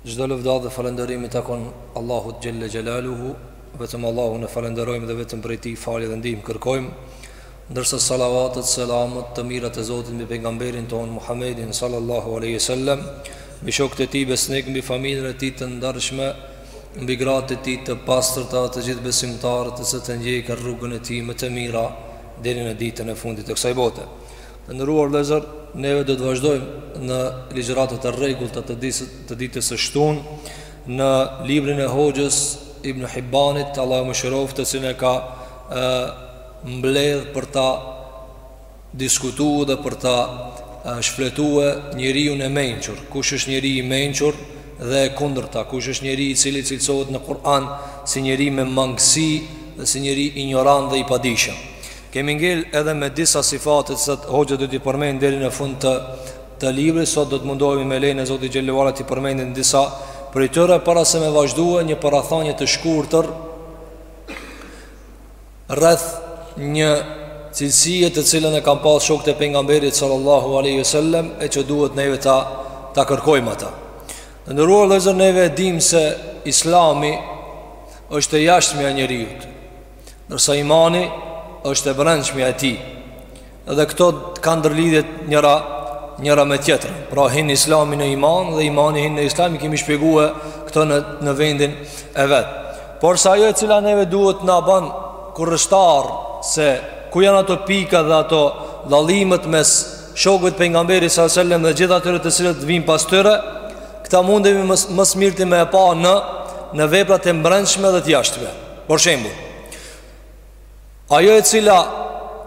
Çdo lëvdatë dhe falënderimi i takon Allahut xhelle xhelaluhu, vetëm Allahun e falënderojmë dhe vetëm prej tij falje dhe ndihmë kërkojmë. Ndërsa salavatet, selamet, të mirat e Zotit mbi pejgamberin tonë Muhammedin sallallahu alaihi wasallam, mbi shokët e tij besnikë, mbi familjen e tij të ndershme, mbi gratë e tij të pastërta, të gjithë besimtarët të cilët e ndjekin rrugën e tij me të mira deri në ditën e fundit të kësaj bote. Të nderuar vëllezër, neve do të vazhdojmë në ligjëratat e rregullta të ditës të ditës së shtunë në librin e Hoxhës Ibn Hibbanit, Allahu e mëshiroftë, të cilin e ka e, mbledh për ta diskutuar dhe për ta shfletuar njeriun e mençur. Kush është njeriu i mençur dhe e kundërta? Kush është njeriu i cili cilësohet në Kur'an si njeri me mangësi dhe si njeri injorant dhe i padijshëm? Kemi ngel edhe me disa sifate të cilat hoxha do t'i përmendë deri në fund të të librit, sot do të mundohemi me lejen e Zotit xhelle ue ala t'i përmendim disa prej tyre, para se me vazhdue një parathanje të shkurtër rreth një cilësie të cilën e kanë pas shokët e pejgamberit sallallahu aleyhi sallem e që duhet neve ta, ta kërkojmë atë. Të nderuar vëllezër neve e dimë se islami është e jashtmja e njeriut, Ndërsa imani është e brendshmja e tij Dhe këto kanë ndërlidhje njëra, njëra me tjetrën Pra hin islami në iman dhe imani hin në islam I kemi shpjegue këto në, në vendin e vet Porse ajo e cila neve duhet na ban kureshtar Se ku janë ato pikat dhe ato dallimet mes shokëve t'pejgamberit s.a.s. Dhe gjithë atyre të cilët vijnë pas tyre Këta mundemi më së më s'mirti me e pa në, në veprat e mbrendshme dhe të jashtme Për shembull, ajo e cila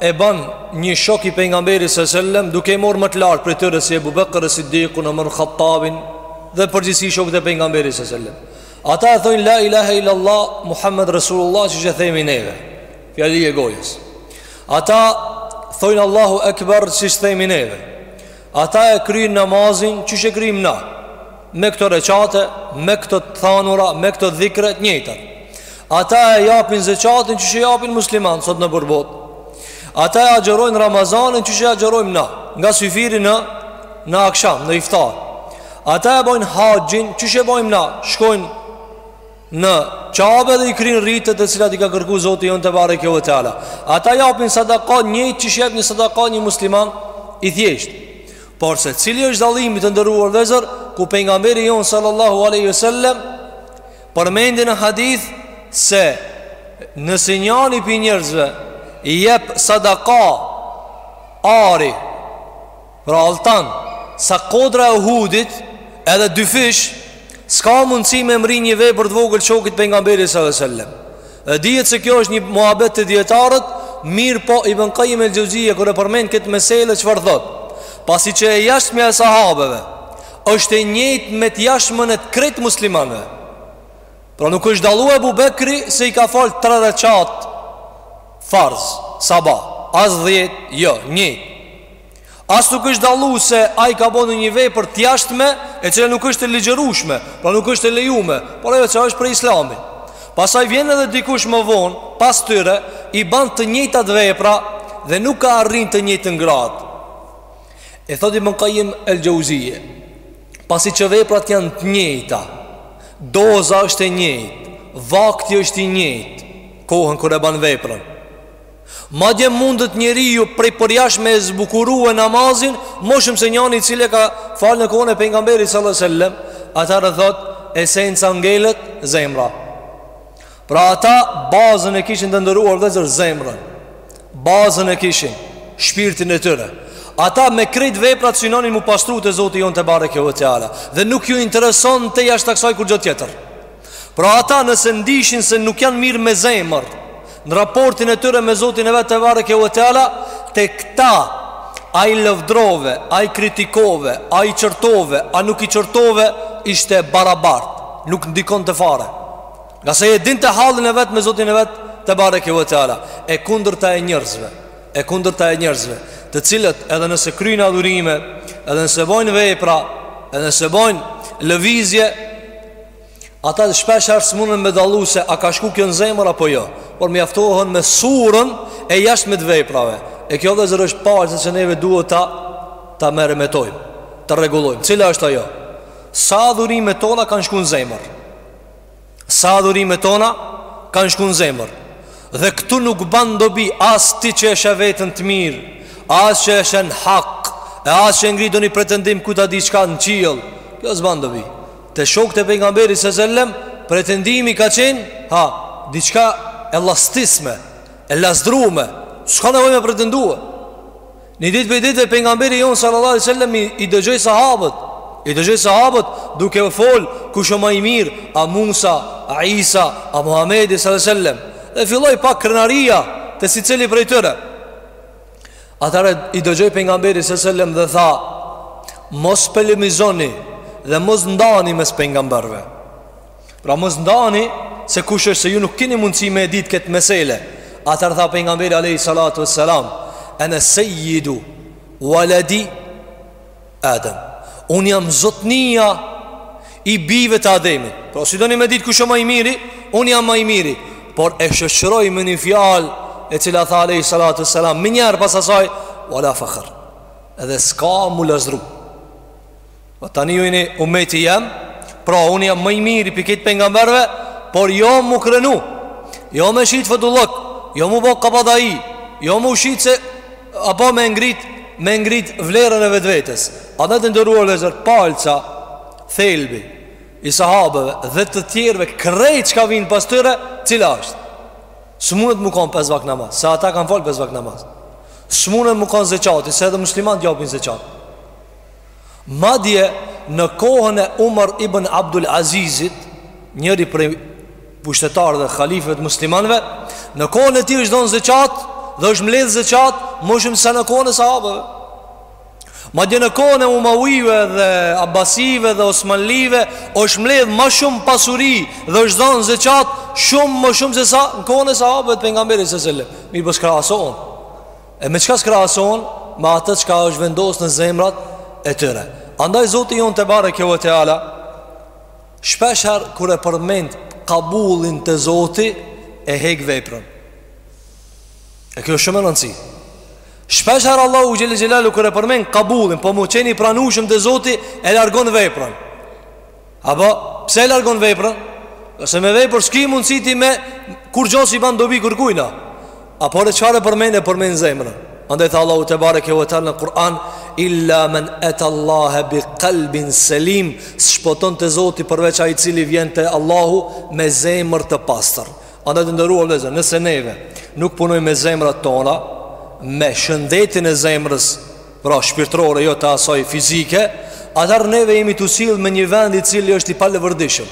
e bën një shok i pejgamberit sallallahu alajhi wasallam duke marrë më të lartë prej tyre si Abu Bakr as-Siddiqin, Umar al-Khattabin dhe përgjithësi shokët e pejgamberit sallallahu alajhi wasallam. Ata e thonë la ilaha illa Allah Muhammed rasulullah siç e themi neve. Fjali e gojës. Ata thonë Allahu Akbar siç e themi neve. Ata e kryjnë namazin qysh e kryjmë na, me këto rekate, me këto të thanura, me këto dhikre të njëjtat. Ata e japin zekatin qysh e japin muslimanët sot nëpër botë. Ata e agjerojnë Ramazanin qysh e agjerojmë na, nga syfyri në në aksham, në iftar. Ata e bajnë haxhin qysh e bajmë na, shkojnë Në Qabe dhe i kryjnë ritet të cilat i ka kërkuar Zoti jonë tebareke ve teala. Ata japin sadaka njëjtë qysh jep një sadaka një musliman i thjeshtë. Porse cili është dallimi të nderuar vëllezër ku pejgamberi jonë sallallahu alaihi wasallam përmendi në hadith se nëse njëri prej njerëzve i jep sadaka ari Pra Altan, sa kodra e Uhudit, edhe dy fish, s'ka mundësi me mri një vepër të vogël të shokit të pejgamberit sallallahu alajhi wasallam. Dhe dihet se kjo është një muabet te dijetarët, mirëpo Ibën Kajim el Xheuzije, kur e përmend këtë mesele çfarë thotë. Pasi që e jashtmja e sahabeve, është e njëjtë me të jashtmen e të krejt muslimanve. Pra nuk është dallu Ebu Bekri se i ka falë tre reqate farz sabah, as dhjetë, jo, njëjtë. As nuk është dallu se ai ka bo ndonjë vepër të jashtme E cila nuk është e ligjërushme Pra nuk është e lejume Por ajo që është prej islami Pastaj vjen edhe dikush më vonë Pas tyre i ban të njëjtat vepra Dhe nuk e arrin të njëjtën gradë E thotë Ibën Kajim el Xheuzije Pasi që veprat janë të njëjta Doza është e njëjtë Vakti është i njëjtë Kohën kur e ban veprën Madje mundet njeriu prej përjashta me zbukurue namazin, më shumë se njëri i cili e ka falë në kohën e pejgamberit sallallahu alajhi wasallam, atëherë thotë esenca ngelet zemra. Pra ata bazën e kishin të nderuar vëllezër zemrën Bazën e kishin Shpirtin e tyre Ata me krejt veprat synonin m'u pastru te Zoti jonë tebareke ue teala Dhe nuk ju interesonte jashta kësaj kurrgjë tjetër Pra ata nëse ndishin se nuk janë mirë me zemër Në raportin e tyre me Zotin e vet tebareke ue teala Tek ta A i lëvdrove, a i kritikove, a i qërtove, a nuk i qërtove Ishte barabart, nuk ndikonte fare Ngase e dinte hallin e vet me Zotin e vet tebareke ue teala E kundërta e njerzve E kundërta e njerzve Të cilët edhe nëse kryjnë adhurime Edhe nëse bojnë vepra Edhe nëse bojnë lëvizje Ata shpesh herë s'munden me dallu se a ka shku kjo në zemër apo jo, por mjaftohen me surën e jashtme të veprave. E kjo vëllezër është parësorja që neve duhet ta, ta meremetojmë, ta rregullojmë. Cila është ajo? Sa adhurimet tona kanë shku në zemër? Sa adhurimet tona kanë shku në zemër? Dhe këtu nuk ban dobi as ti që e sheh veten të mirë, as që e sheh në hak, e as që e ngre ndonjë pretendim ku ta di çka në qiell. Kjo s'ban dobi. Te shokët e pejgamberit sallallahu alajhi wasallam pretendimi ka qenë, ha, diçka e llastisme, e lazdrume. S'ka nevojë me pretendue. Një ditë prej ditëve pejgamberi jonë sallallahu alajhi wasallam i dëgjoi sahabët, i dëgjoi sahabët duke fol kush është ma i mirë, a Musa, a Isa, a Muhamedi sallallahu alajhi wasallam. Dhe filloi pak krenaria te secili prej tyre. Atëherë i dëgjoi pejgamberi sa sellem dhe tha Mos polemizoni dhe mos ndani mes pejgamberve Pra mos ndani se kush është se ju nuk kini mundësi me e dit këtë mesele Atëherë tha pejgamberi alejhi salatu ve selam Ene sejjidu veledi Adem Unë jam zotnia i bijve të Ademit Pra si doni me ditë kush o ma i miri Unë jam ma i miri Por e shoqëroi me një fjalë E cila tha alejhi salatu selam menjëherë pas asaj Ve la fahr Edhe s'ka mu lazdru Po tani ju jeni umeti jem Pra unë jam ma i miri Prej krejt pejgamberve Por jo mu krenu Jo me shit fodullëk Jo mu bo kabadai Jo mu shit se Apo me e ngrit, me e ngrit vlerën e vetvetes Andaj të nderuar vllezër palca Thelbi I sahabëve dhe të tjerëve Krejt çka vijnë pas tyre Cila është S'mundet me konë pesë vakt namaz Se ata kanë falë pesë vakt namaz S'mundet me konë zeqati Se edhe muslimanët japin zeqat Madje në kohën e Umar ibn Abdul Azizit, njëri prej pushtetarëve dhe halifëve të muslimanëve, në kohën e tij është dhënë zeqat dhe është mbledhë zeqat më shumë se në kohën e sahabëve. Madje në kohën e Umawive dhe Abbasive dhe Osmanlive është mbledhë më shumë pasuri dhe është dhënë zeqat shumë më shumë se sa në kohën e sahabëve të pejgamberit sallallahu alajhi wasallam. Mirëpo s'krahasohen. E me çka s'krahasohen Me atë çka është vendos në zemrat e tyre Andaj zoti jonë tebareke ve teala Shpeshherë kur e përmend kabulin te zoti E hek veprën E kjo shumë me rëndësi Shpeshherë Allahu xhel-le xhelaluhu kur e përmend kabulin Po me qenë i pranueshëm te zoti E largon veprën Apo, pse e largon veprën? Se me vepër s'ki mundësi ti me Kurgjo s'i ban dobi kërkujna Apo çfarë e përmend e përmend zemrën Andaj tha Allahu tebareke ve teala në Kur'an Illa men etallahe bi kalbin selim S'shpëton te zoti përveç ai i cili vjen te Allahu me zemër të pastër Andaj të nderuar vllezër nëse neve Nuk punojmë me zemrat tona Me shëndetin e zemrës pra shpirtërore jo të asaj fizike, atëherë neve jemi tu u sillë me një vend i cili është i palevërdishëm.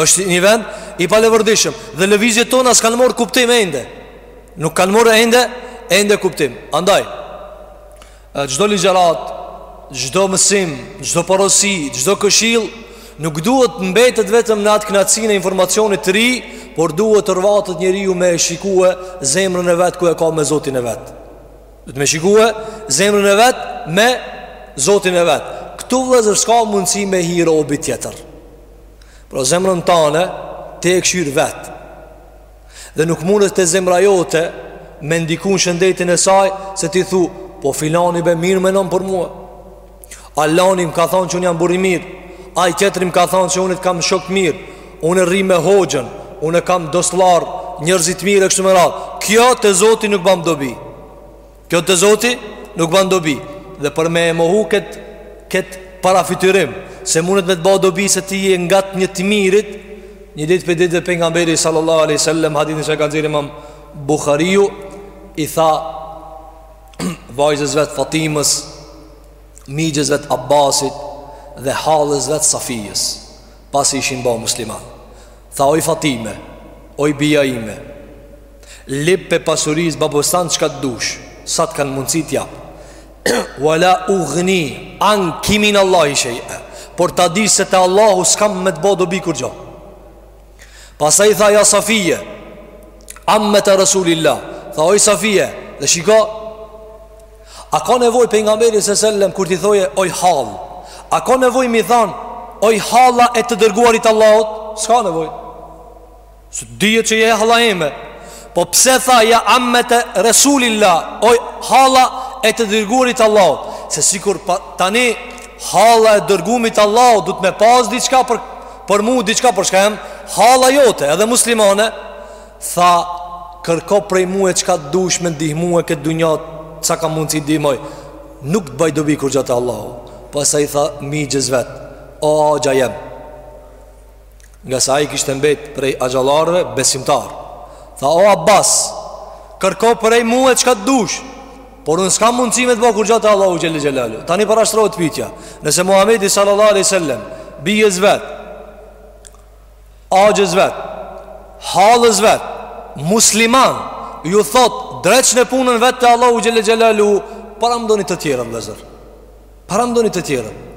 është një vend i palevërdishëm dhe lëvizjet tona s'kanë marrë kuptim ende. Nuk kanë marrë ende, ende kuptim. Andaj, çdo ligjëratë, çdo mësim, çdo porosi, çdo këshillë, nuk duhet t'mbetet vetëm në atë kënaqësinë e informacionit të ri, por duhet të orvatet njeriu me e shikue zemrën e vet ku e ka me zotin e vet. Duhet me shikue zemrën e vet me Zotin e vet. Këtu vëllezër s'ka mundësi me hi robi tjetër. Pra zemrën tane ti e kshyr vet. Dhe nuk mundet zemra jote me ndiku në shëndetin e saj se ti thu, po filani be mirë menon për mua. Alani më ka thonë që unë jam burri mirë Ai tjetri më ka thonë që unë të kam shok mirë Unë rri me hoxhën Unë kam dostllar njerzit e mirë e kështu me radhë Kjo te Zoti nuk ban dobi Kjo te Zoti nuk ban dobi Dhe për me e mohu këtë kët parafytyrim Se mundet me të ba dobi se ti je ngat një të mirit Një ditë prej ditëve pejgamberi sallallahu aleyhi sallem Hadithin që e ka nxjerr imam Buhariu I tha vajzës vet Fatimes, mixhës vet Abbasit dhe hallës vet Safijes, pasi ishin bo musliman. Tha oj Fatime, oj bija ime, lyp pej pasurisë babës ton çka të dush, sa të kam mundësi t'jap. Ve la ugni anki minallahi shej'a, por ta di se te Allahu s'kam me të bo dobi kurgjo. Pastaj tha ja Safije ammete Rasulillah Tha oj Safije Dhe shiko A ka nevojë pejgamberi se sellem Kur t'i thojë oj hallë A ka nevojë m'i than Oj halla e të dërguarit Allahut S'ka nevojë Se dihet që je halla ime Po pse tha ja ammete Rasulillah Oj halla e të dërguarit Allahut Se sikur pa, tani Halla e dërgumit Allahut Dut me pas diçka për Për mu diçka për shkak jam Halla jote edhe muslimane Tha kërko prej mue çka të dush me ndihmu në këtë dynja Sa kam mundësi ndihmoj Nuk të baj dobi kurgja te Allahu Pastaj i tha mixhës vet O axha jem Ngase ai kishte mbet prej axhallarve besimtar Tha o Abbas Kërko prej mue çka të dush Por unë s'kam mundësi me të bo kurgja te Allahu xhelle xhelaluhu Tani parashtrohet pytja Nëse Muhammedi sallallahu aleyhi sallem Bijës vet Axhës vet Hallës vet Musliman Ju thot dreqni punën vet te Allahu xhelle xhelaluhu Paramendoni të tjerët vëllezër Paramendoni të tjerët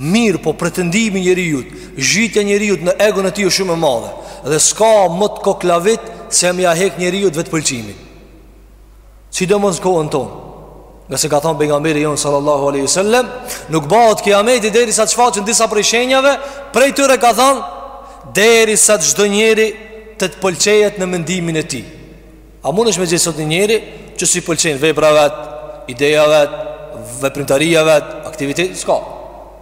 Mirëpo pretendimi njeriut Zhytja njeriut në egon e tij o shumë e madhe Dhe s'ka më të koklavit Se me ia hek njeriut vetëpëlqimin Sidomos në kohën tonë. Ngase ka thonë pejgamberi jonë sallallahu aleyhi sallem Nuk bahet kiameti derisa të shfaqen disa prej shenjave Prej tyre ka thonë Derisa çdo njeri të pëlqehet në mendimin e tij A mundesh me gjet sot një njeri që s'i pëlqen vepra vet, ideja vet, veprimtaria vet, aktiviteti, s'ka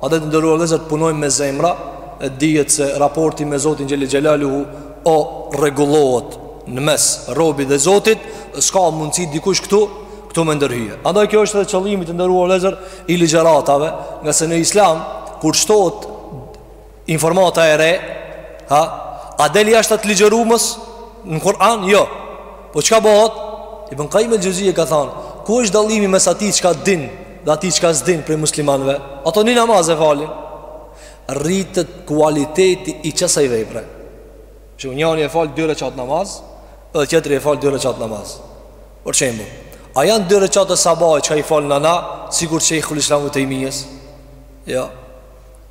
Andaj të nderuar vëllezër të punojmë me zemra E dihet se raporti me Zotin xhel-le xhelaluhu O rregullohet në mes robit dhe Zotit S'ka mundësi dikush këtu Këtu me ndërhyje Andaj kjo është dhe qëllimi të nderuar vëllezër i ligjëratave Ngase në islam Kur shtohet informata e re ha, A dhe li ashtë të ligjerumës Në Kur'an jo Po çka bohet Ibn Kajim el-Xhevzije ka thanë Ku është dallimi mes atij çka din Dhe atij çka s'din prej muslimanve Ata një namaz e falin Rritet kualiteti i qësaj vepre Se njani e fal dy reqat namaz Dhe tjetri e fal dy reqat namaz Për shembull A janë dy reqatet e sabahit çka i fal nana Sikur shejhul islam Ibn Tejmijes Jo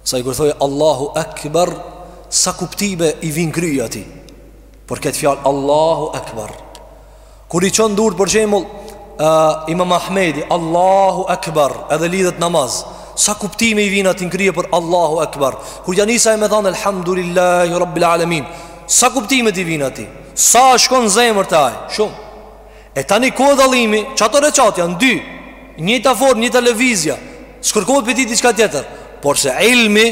Se ai kur thoj Allahu Ekber Sa kuptime i vin n'kry atij Për këtë fjalë Allahu Ekber Kur i çon durt për shembull uh, Imam Ahmedi Allahu Akbar Edhe lidhet namaz Sa kuptime i vinë atij në krye për Allahu Akbar Kur ja nis ai me thanë Elhamdulillahi Rabbil Alamin Sa kuptime i vinë atij Sa shkon n'zemër te ai Shumë E tani ku o dallimi Qato reqat janë dy Njëjta formë, njëjta lëvizje. S'kërkohet prej tij diçka tjetër. Por se ilmi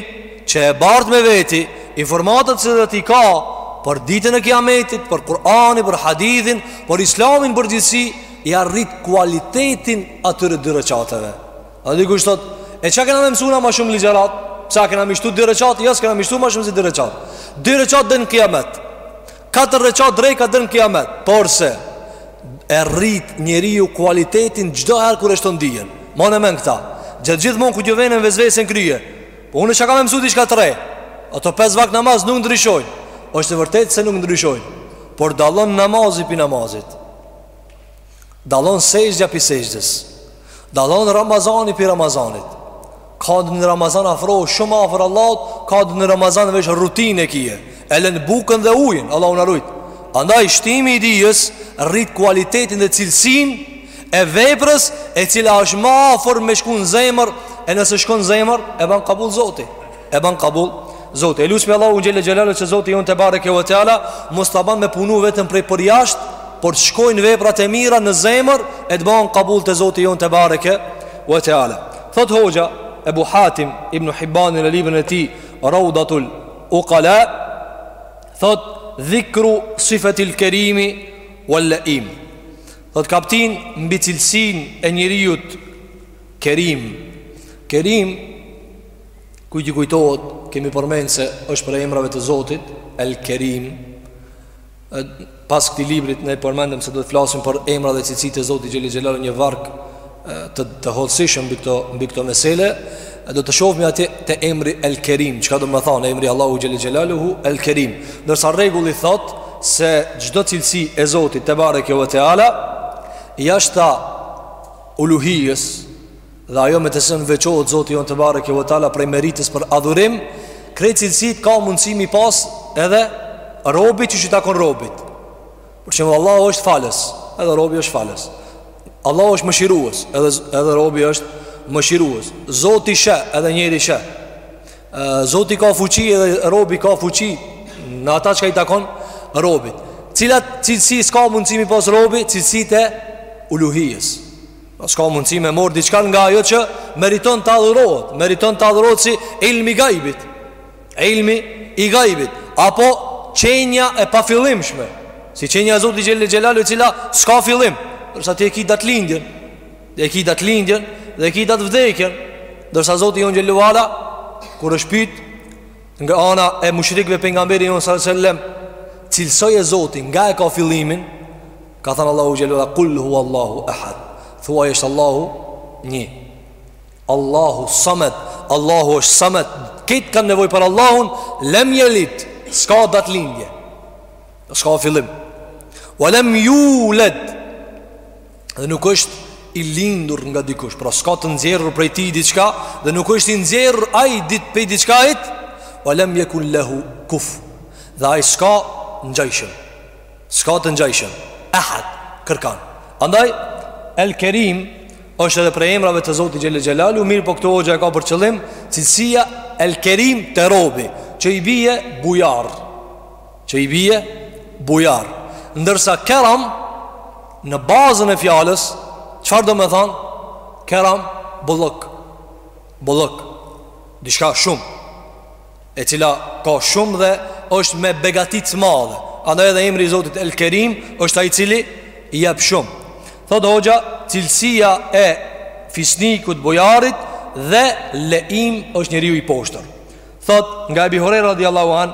që e bart me veti, informatat se dhe ti ka për ditën e kiametit, për Kur'anin, për hadithin, për islamin n'përgjithësi, ia rrit kualitetin atyre dy reqateve. A dikush thot, e çka kena me mësu na ma shumë ligjërata? Sa kena m'i shtu dy reqat? Ja, jo, s'kena m'i shtu ma shumë si dy reqat. Dy reqat deri në kiamet. Katër reqat dreka deri në kiamet Por se E rrit njeriu kualitetin Çdo herë kur e shton dijen Mane n'men këta Gjat gjithmonë kur gjë venën vesvesen n'krye Po unë çka kam me mësu diçka të re Ato pesë vakt namaz nuk ndryshojnë është e vërtetë se nuk ndryshojnë Por dallon namazi pi namazit Dallon sexhdja pi sexhdes Dallon Ramazani pi Ramazanit Ka ndonji Ramazan afrohu shumë afër Allahut Ka ndonji Ramazan veç rutinë e kije E len bukën dhe ujin Allahu na rujt Andaj shtimi i dijes Rrit kualitetin dhe cilsin E veprës e cila është ma afër me shku në zemër E nëse shkon në zemër e ban kabul Zoti E ban kabul Zoti e lusmi Allahun xhel-le xhelaluhu që Zoti jon tebareke ve teala mos t'na ban me punu vetëm prej përjasht, por të shkojnë veprat e mira në zemër e të bëhen kabul te Zoti jon tebareke ve teala. Thot hoxha Ebu Hatim ibn Hibban në librin e tij Raudatul Uqala thot dhikru sifetil kerimi wal laim. Thot kaptin mbi cilësinë e njeriut kerim. Kerim Kujt i kujtohet, kemi përmend se është prej emrave të Zotit, El Kerim Pas këtij libri ne përmendëm se do të flasim për emra dhe cilësitë e Zotit Xhele Xhelaluhu një varg të, të hollësishëm mbi këto, mbi këto mesele Do të shofmi aty te emri El Kerim Çka domethanë emri Allahu Xhele Xhelaluhu El Kerim Ndërsa rregulli thotë se çdo cilësi e Zotit tebareke ve teala Jashta uluhijes dhe ajo me të cilën veçohet Zoti Jonë tebareke ve teala prej meritës për adhurim, krejt cilësitë ka mundësi me i pas edhe robi çka i takon robit. Për shembull Allahu është falës, edhe robi është falës. Allahu është mëshirues, edhe, edhe robi është mëshirues. Zoti sheh, edhe njeriu sheh. Zoti ka fuqi, edhe robi ka fuqi, në ata çka i takon robit. Cilat cilësi s'ka mundësi me i pas robi, cilësitë e uluhijes. S'ka mundësi me marrë diçka nga ajo që meriton të adhurohet Meriton të adhurohet si ilmi i gajbit Ilmi i gajbit Apo qenja e pafillimshme Si qenja e Zotit Xhele Xhelaluhu e cila s'ka fillim Ndërsa ti e ki datëlindjen Dhe e ki datëlindjen Dhe e ki datëvdekjen Ndërsa Zoti ynë Xhele ve Ala Kur është pyt Nga ana e mushrikëve pejgamberi ynë salallahu sallem Cilësoje Zotin nga e ka fillimin Ka thënë Allahu Xhele ve Ala kul hu Allahu ahad. Thuaj është Allahu një. Allahu samed, Allahu është samed. Krejt kanë nevojë për Allahun, lem jelid, s'ka datëlindje. S'ka fillim. Wa lam yulad. Dhe nuk është i lindur nga dikush, pra s'ka të nxjerrur prej tij diçka dhe nuk është i nxjerrur ai del prej diçkahit, wa lam yakun lahu kuf. Dhe ai s'ka të ngjashëm. S'ka të ngjashëm Ehad Kërkën Andaj El Kerim është edhe prej emrave të Zotit Xhele Xhelaluhu Mirëpo këtu hoxha e ka për qëllim Cilësia El Kerim te robi Që i bije bujar Që i bije bujar Ndërsa Keram Në bazën e fjalës Çfarë domethanë Keram Bollëk Bollëk Diçka shumë e cila ka shumë dhe është me begati të madhe. Andaj edhe emri i Zotit El Kerim është ai i cili jep shumë. Thotë hoxha, cilësia e fisnikut bujarit dhe leim është njeriu i poshtër. Thotë nga Ebi Huraira radhiyallahu an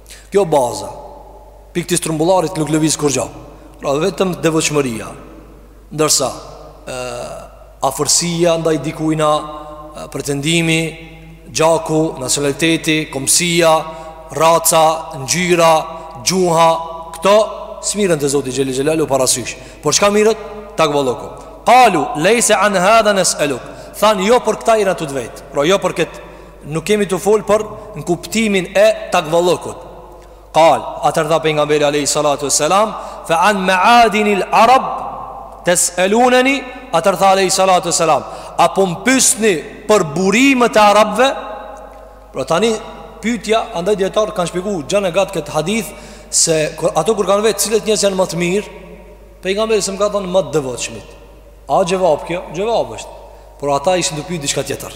Kjo bazë pikë e strumbullarit nuk lëviz kurrgjo Pra vetëm devotshmëria Ndërsa e, Afërsia ndaj dikujna Pretendimi Gjaku, nacionaliteti, kombësia Raca, ngjyra Gjuha Këto s'merren te Zoti xhele xhelaluhu parasysh Por çka merret? Takvallëku Kalu, lejse anë hadha në neseluk Thanë jo për këta jena tu t'vet Pra jo për këtë Nuk jemi tu folë për në kuptimin e takvallëkut. Kal, atëherë tha pejgamberi alejhi salatu ve selam, fe an meadinil arab, teseluneni, atëherë tha alejhi salatu ve selam, apo më pysni për burimet e arabve, Pra tani pyetja andaj dijetarët kanë shpjegu gjanë e gjatë këtë hadith se kur, ata kur kanë vet cilët njerëz janë më të mirë, pejgamberi s'm ka thënë më të devotshmit. A xhevap kjo? Xhevap është. Por ata ishin tu pyet diçka tjetër.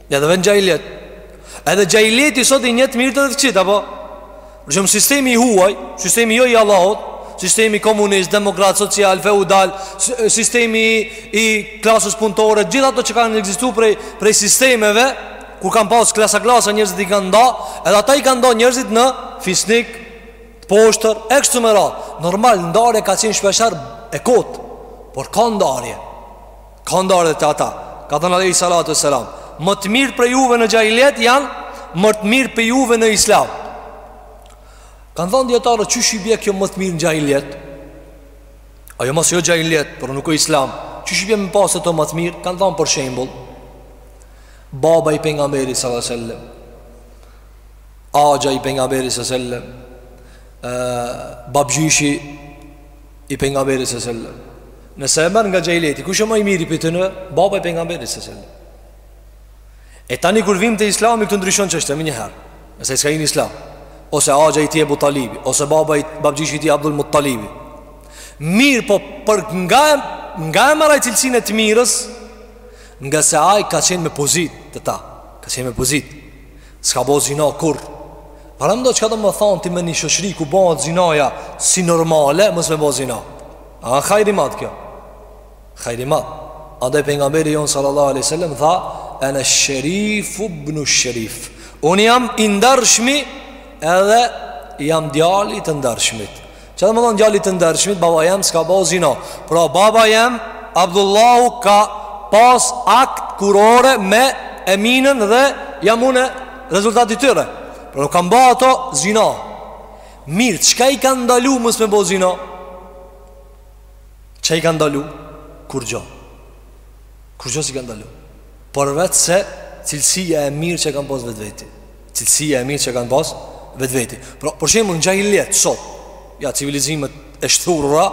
Edhe n'xhahilijet Edhe xhahilijeti sot i njeh të mirët edhe të këqijtë Apo Për shembull sistemi i huaj Sistemi jo i Allahut Sistemi komunist, demokrat, social, feudal Sistemi i klasës punëtore Gjithë ato që kanë ekzistu prej, prej sistemeve Kur kanë pas klasa klasa njerëzit i kanë nda Edhe ata i kanë nda njerëzit në fisnik Të poshtër E kështu me radhë Normal ndarje ka qenë shpeshherë e kotë Por ka ndarje Ka ndarje te ata Ka thënë alejhi salatu ve selam Më të mirët prej juve në xhahilijet janë Më të mirët prej juve në islam Kanë thënë dijetarët Qysh i bje kjo më të mirë në xhahilijet Ajo masi o xhahilijet Por nuk o islam Qysh i bje me pasë aty më të mirë Kanë thënë për shembull Baba i pejgamberit sallallahu sallam Axha i pejgamberit sallallahu sallam Babgjyshi i pejgamberit sallallahu sallam Nëse e merr nga xhahilijeti, kush është më i miri prej tyre? Baba i pejgamberit sallallahu alajhi wasallam. E tani kur vijmë te Islami këtu ndryshon çështja menjëherë. Nëse ai s'ka hi në Islam, ose axha i tij Abu Talibi, ose babai babgjyshi i tij Abdul Muttalibi. Mirëpo për nga nga e merr cilësinë e të mirës, ngase ai ka qenë me pozitë te ta, ka qenë me pozitë. S'ka bo zina kurrë. Paramendo çka do me thanë ti në një shoqëri ku bëhet zinaja si normale, mos me bo zina. A hajr i madh kjo? Hajr i madh. Andaj pejgamberi jonë sallallahu alaihi wasallam tha ana sharif ibn sharif. Unë jam i ndarshmi edhe jam djali i të ndarshmit. Çka do me thanë djali i të ndarshmit? Baba jem s'ka ba zina. Pra baba jem Abdullahu ka pas akt kurore me Eminën dhe jam unë rezultat i tyre. Pra nuk kanë ba ata zina. Mirë, çka i ka ndalu mos me bo zina? Ça i ka ndalu? Kurgjo Kurgjo s'i ka ndalu Përveç se cilësia e mirë që kanë pas vetveti Cilësia e mirë që kanë pas vetveti Pra, për shembull në xhahiliet sot Ja, civilizimet e shthurra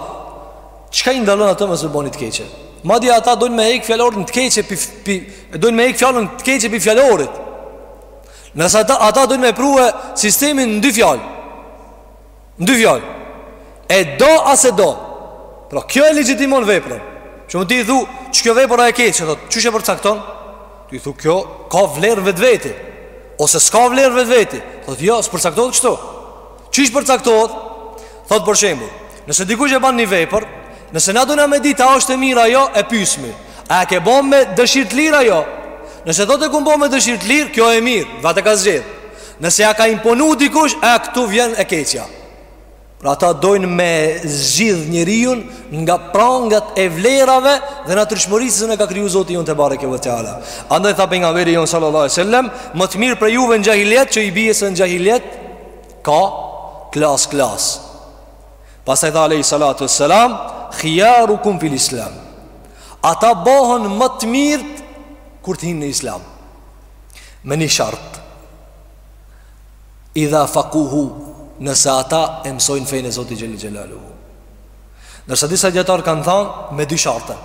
Çka i ndalon ata mos me bo një të keqe? Madje ata dojnë me hek fjalën të keqe pi, pi, Dojnë me hek fjalën të keqe pi fjalorit Se ata, ata dojnë me pru sistemin në dy fjalë Në dy fjalë E do a s'e do Pra kjo e legjitimon veprën S'mund t'i thu Që kjo vepër o e keqe thotë Qysh e përcakton Ti i thu kjo Ka vlerë vetveti Ose s'ka vlerë vetveti Thotë jo S'përcaktohet kështu Qysh përcaktohet? Thot për shembull, nëse dikush e bën një vepër, nëse na dona me dit a është e mirë ajo, e pyesmi, a e ke bën me dëshirë të lirë ajo? Nëse thotë e kom bën me dëshirë të lirë, kjo e mirë, vetë ka zgjedh. Nëse ia ka imponu dikush, a këtu vjen e keqja. Pra ata dojnë me zgjidh njeriun nga prangat e vlerave dhe natyrshmërisë që na ka kriju Zoti jonë tebareke ve teala. Andaj tha pejgamberi jon sallallahu alaihi wasallam, më të mirët prej juve në xahiliet që i bie se në xahiliet ka klas klas pastaj tha alejhi salatu ve selam khijarukum fil islam ata bohën ma të mirët kur të hinë në islam me një shart idha fakuhu nëse ata e mësojnë fenë e Zotit xhel-le xhelaluhu ndërsa disa dijetarë kanë thanë me dy sharte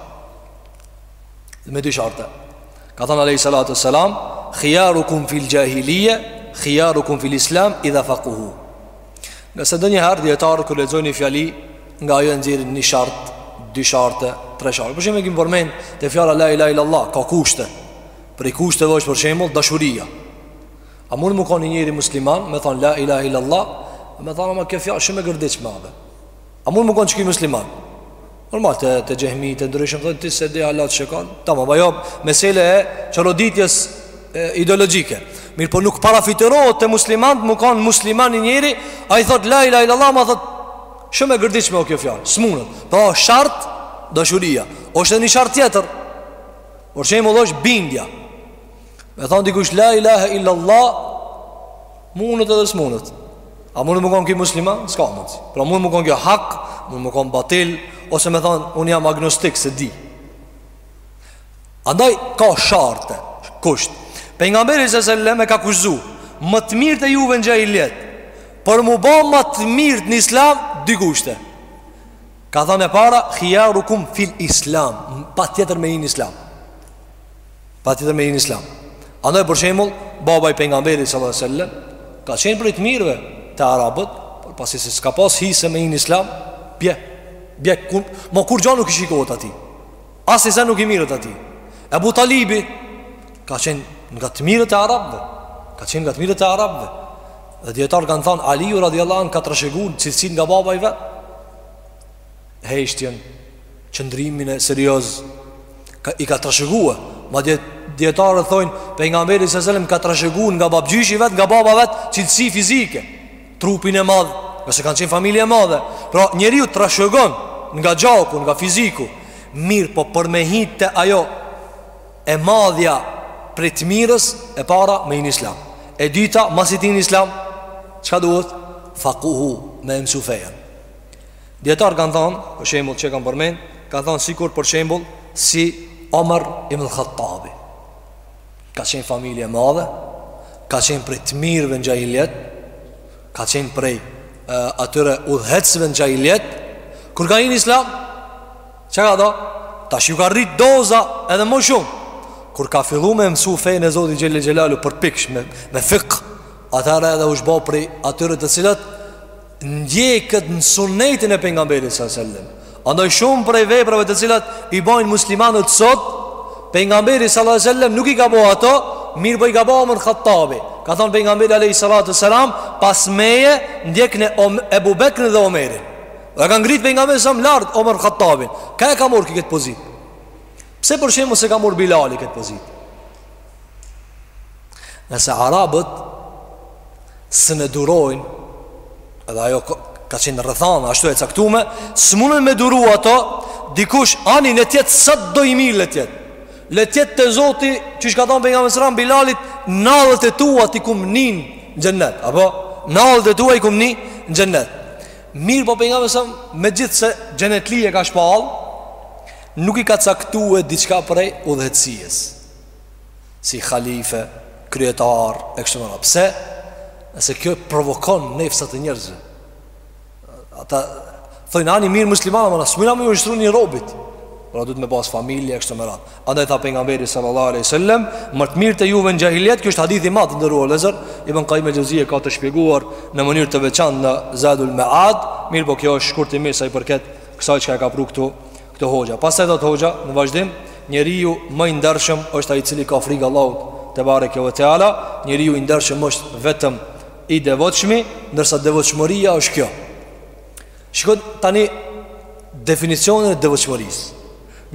me dy sharte Ka thanë Alejhi Salatu Selam Khijarukum fil xhahilije Khijarukum fil islam Idha fakuhu Se donjëherë dijetarët kur lexojnë një fjali Nga ajo e nxjerrin një shart Dy sharte, tre sharte Për shembull e kemi përmend te fjala la ilahe illallah Ka kushte Prej kushteve është për shembull dashuria A mund me kon një njeri musliman Me thon la ilahe illallah Me thon ama kjo fjalë shumë e gërditshme me A mund me kon që ki musliman? Normal te, te Xhehmi, te ndryshëm, thonë ti se dhe Allah të shëkan Tamam, ajo, mesele e çoroditjes e, ideologjike Mirëpo nuk parafytyrohet te muslimanët, me kon musliman ni njeri Ai thotë la ilahe illallah, ama thotë Shumë e gërditshme o kjo fjalë, s'munet Pra shart, dashuria Osht një shart tjetër Për shembull osht bindja Me thon dikush la ilahe illallah Munet edhe s'munet A mundet me kon ky musliman? S'ka mundësi Pra mund me kon kjo hak Mund me kon batil Ose me thon unë jam agnostik s'e di Andaj ka sharte Kusht Pejgamberi alejhi selam e ka kushtëzu Ma të mirët e juve në xhahiliet Për m'u ba ma të mirët në islam Dy kushte Ka thon e para Khijarukum fil islam Patjetër me hi në islam Patjetër me hi në islam Andaj për shembull Baba i pejgamberit sallallahu alejhi ve sellem Ka qenë prej të mirëve të arabët Por pasi se s'ka pas hise me hi në islam Bje Bje kun Ma kurgjo nuk i shikohet atij Asi se nuk i merret atij Ebu Talibi Ka qenë nga të mirët e arabëve Ka qenë nga të mirët e arabëve Dhe dijetarë kanë thanë Aliju radijallahu anhu ka trashëgu cilësi nga baba i vet heshtjen, qëndrimin e serioz ka, I ka trashëgu Madje, dijetarët thojnë Pejgamberi sallallahu alejhi ve sellem ka trashëgu Nga babgjyshi i vet, nga baba i vet Cilësi fizike Trupin e madh Ngase kanë qenë familje e madhe Pra njeriu trashëgon Nga gjaku, nga fiziku Mirëpo për me hi te ajo E madhja Prej të mirës E para me hi në islam E dyta, masi t'hin në islam Çka duhet? Fakuhu me e msu fejen Dijetarë kanë thënë, për shembull që kanë përmend, kanë thënë sikur për shembull si Omar ibn Khattabi. Ka qenë familje e madhe, ka qenë prej të mirëve në xhahiliet, ka qenë prej uh, atyre udhëheqësve në xhahiliet. Kur ka hi në Islam, çka ka ndodh? Tash iu ka rrit doza edhe më shumë. Kur ka filluar me msu fenë e Zotit Xhele Xhelaluhu përpikshëm, me fikh, atëra edhe u bo prej atyre të cilët ndjeket në sunnetin e pejgamberit sallallahu alajhi wasallam. Andaj shumë prej veprave të cilat i bajnë muslimanët sot, pejgamberi sallallahu alajhi wasallam nuk i ka bo ato, mirëpo i ka bo Omar Khattabi. Ka thënë pejgamberi alayhi salatu wasalam, pas meje ndjekni Ebu Bekrin dhe Omerin. Dhe e ka ngrit pejgamberi sallallahu alajhi wasallam lart Omar Khattabin. Kah e ka marrë ky këtë pozitë? Pse për shembull s'e ka marrë Bilali këtë pozitë? Ngase arabët s'un e durojnë, edhe ajo ka qenë rrethanë, ashtu e caktume, s'munden me duru ato, dikush ani le t'jetë sa të dojë i mirë le t'jetë. Le t'jetë te Zoti, qysh i ka thonë pejgamberi sallallahu alejhi ve sellem Bilalit, nallet e tua t'i kum ni në xhennet, apo? Nallet e tua i kum ni në xhennet. Mirëpo pejgamberi sallallahu alejhi ve sellem, megjithëse xhennetli e ka shpalë, nuk i ka caktu diçka prej udhëheqësisë. si halife, kryetar e kështu me radhë. Pse? Se kjo provokon nefsat e njerëzve. Ata thonë ani mirë musliman, ama s'muna me ju shtru një robit. Por duhet me pas familje kështu me radhë. Andaj tha pejgamberi sallallahu alaihi wasallam, më të mirët e juve në xhahiliet, ky është hadith i madh të nderuar vllezër, Ibn Kajjim el-Xhevzije e ka të shpjeguar në mënyrë të veçantë në Zadul Ma'ad, mirëpo kjo është shkurtimisht sa i përket kësaj çka e ka pru këtu Këtë hoxha Pastaj thotë hoxha Në vazhdim Njeriu më i ndershëm është ai i cili ka frikë Allahut Tebareke ve teala Njeriu i ndershëm është vetëm i devotshmi Ndërsa devotshmëria është kjo Shiko tani Definicionin e devotshmërisë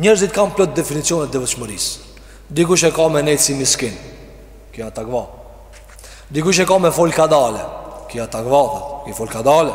Njerëzit kanë plot definicione të devotshmërisë Dikush e ka me nejtë si miskin Kjo takva Dikush e ka me fol kadale Kjo takva Ai fol kadale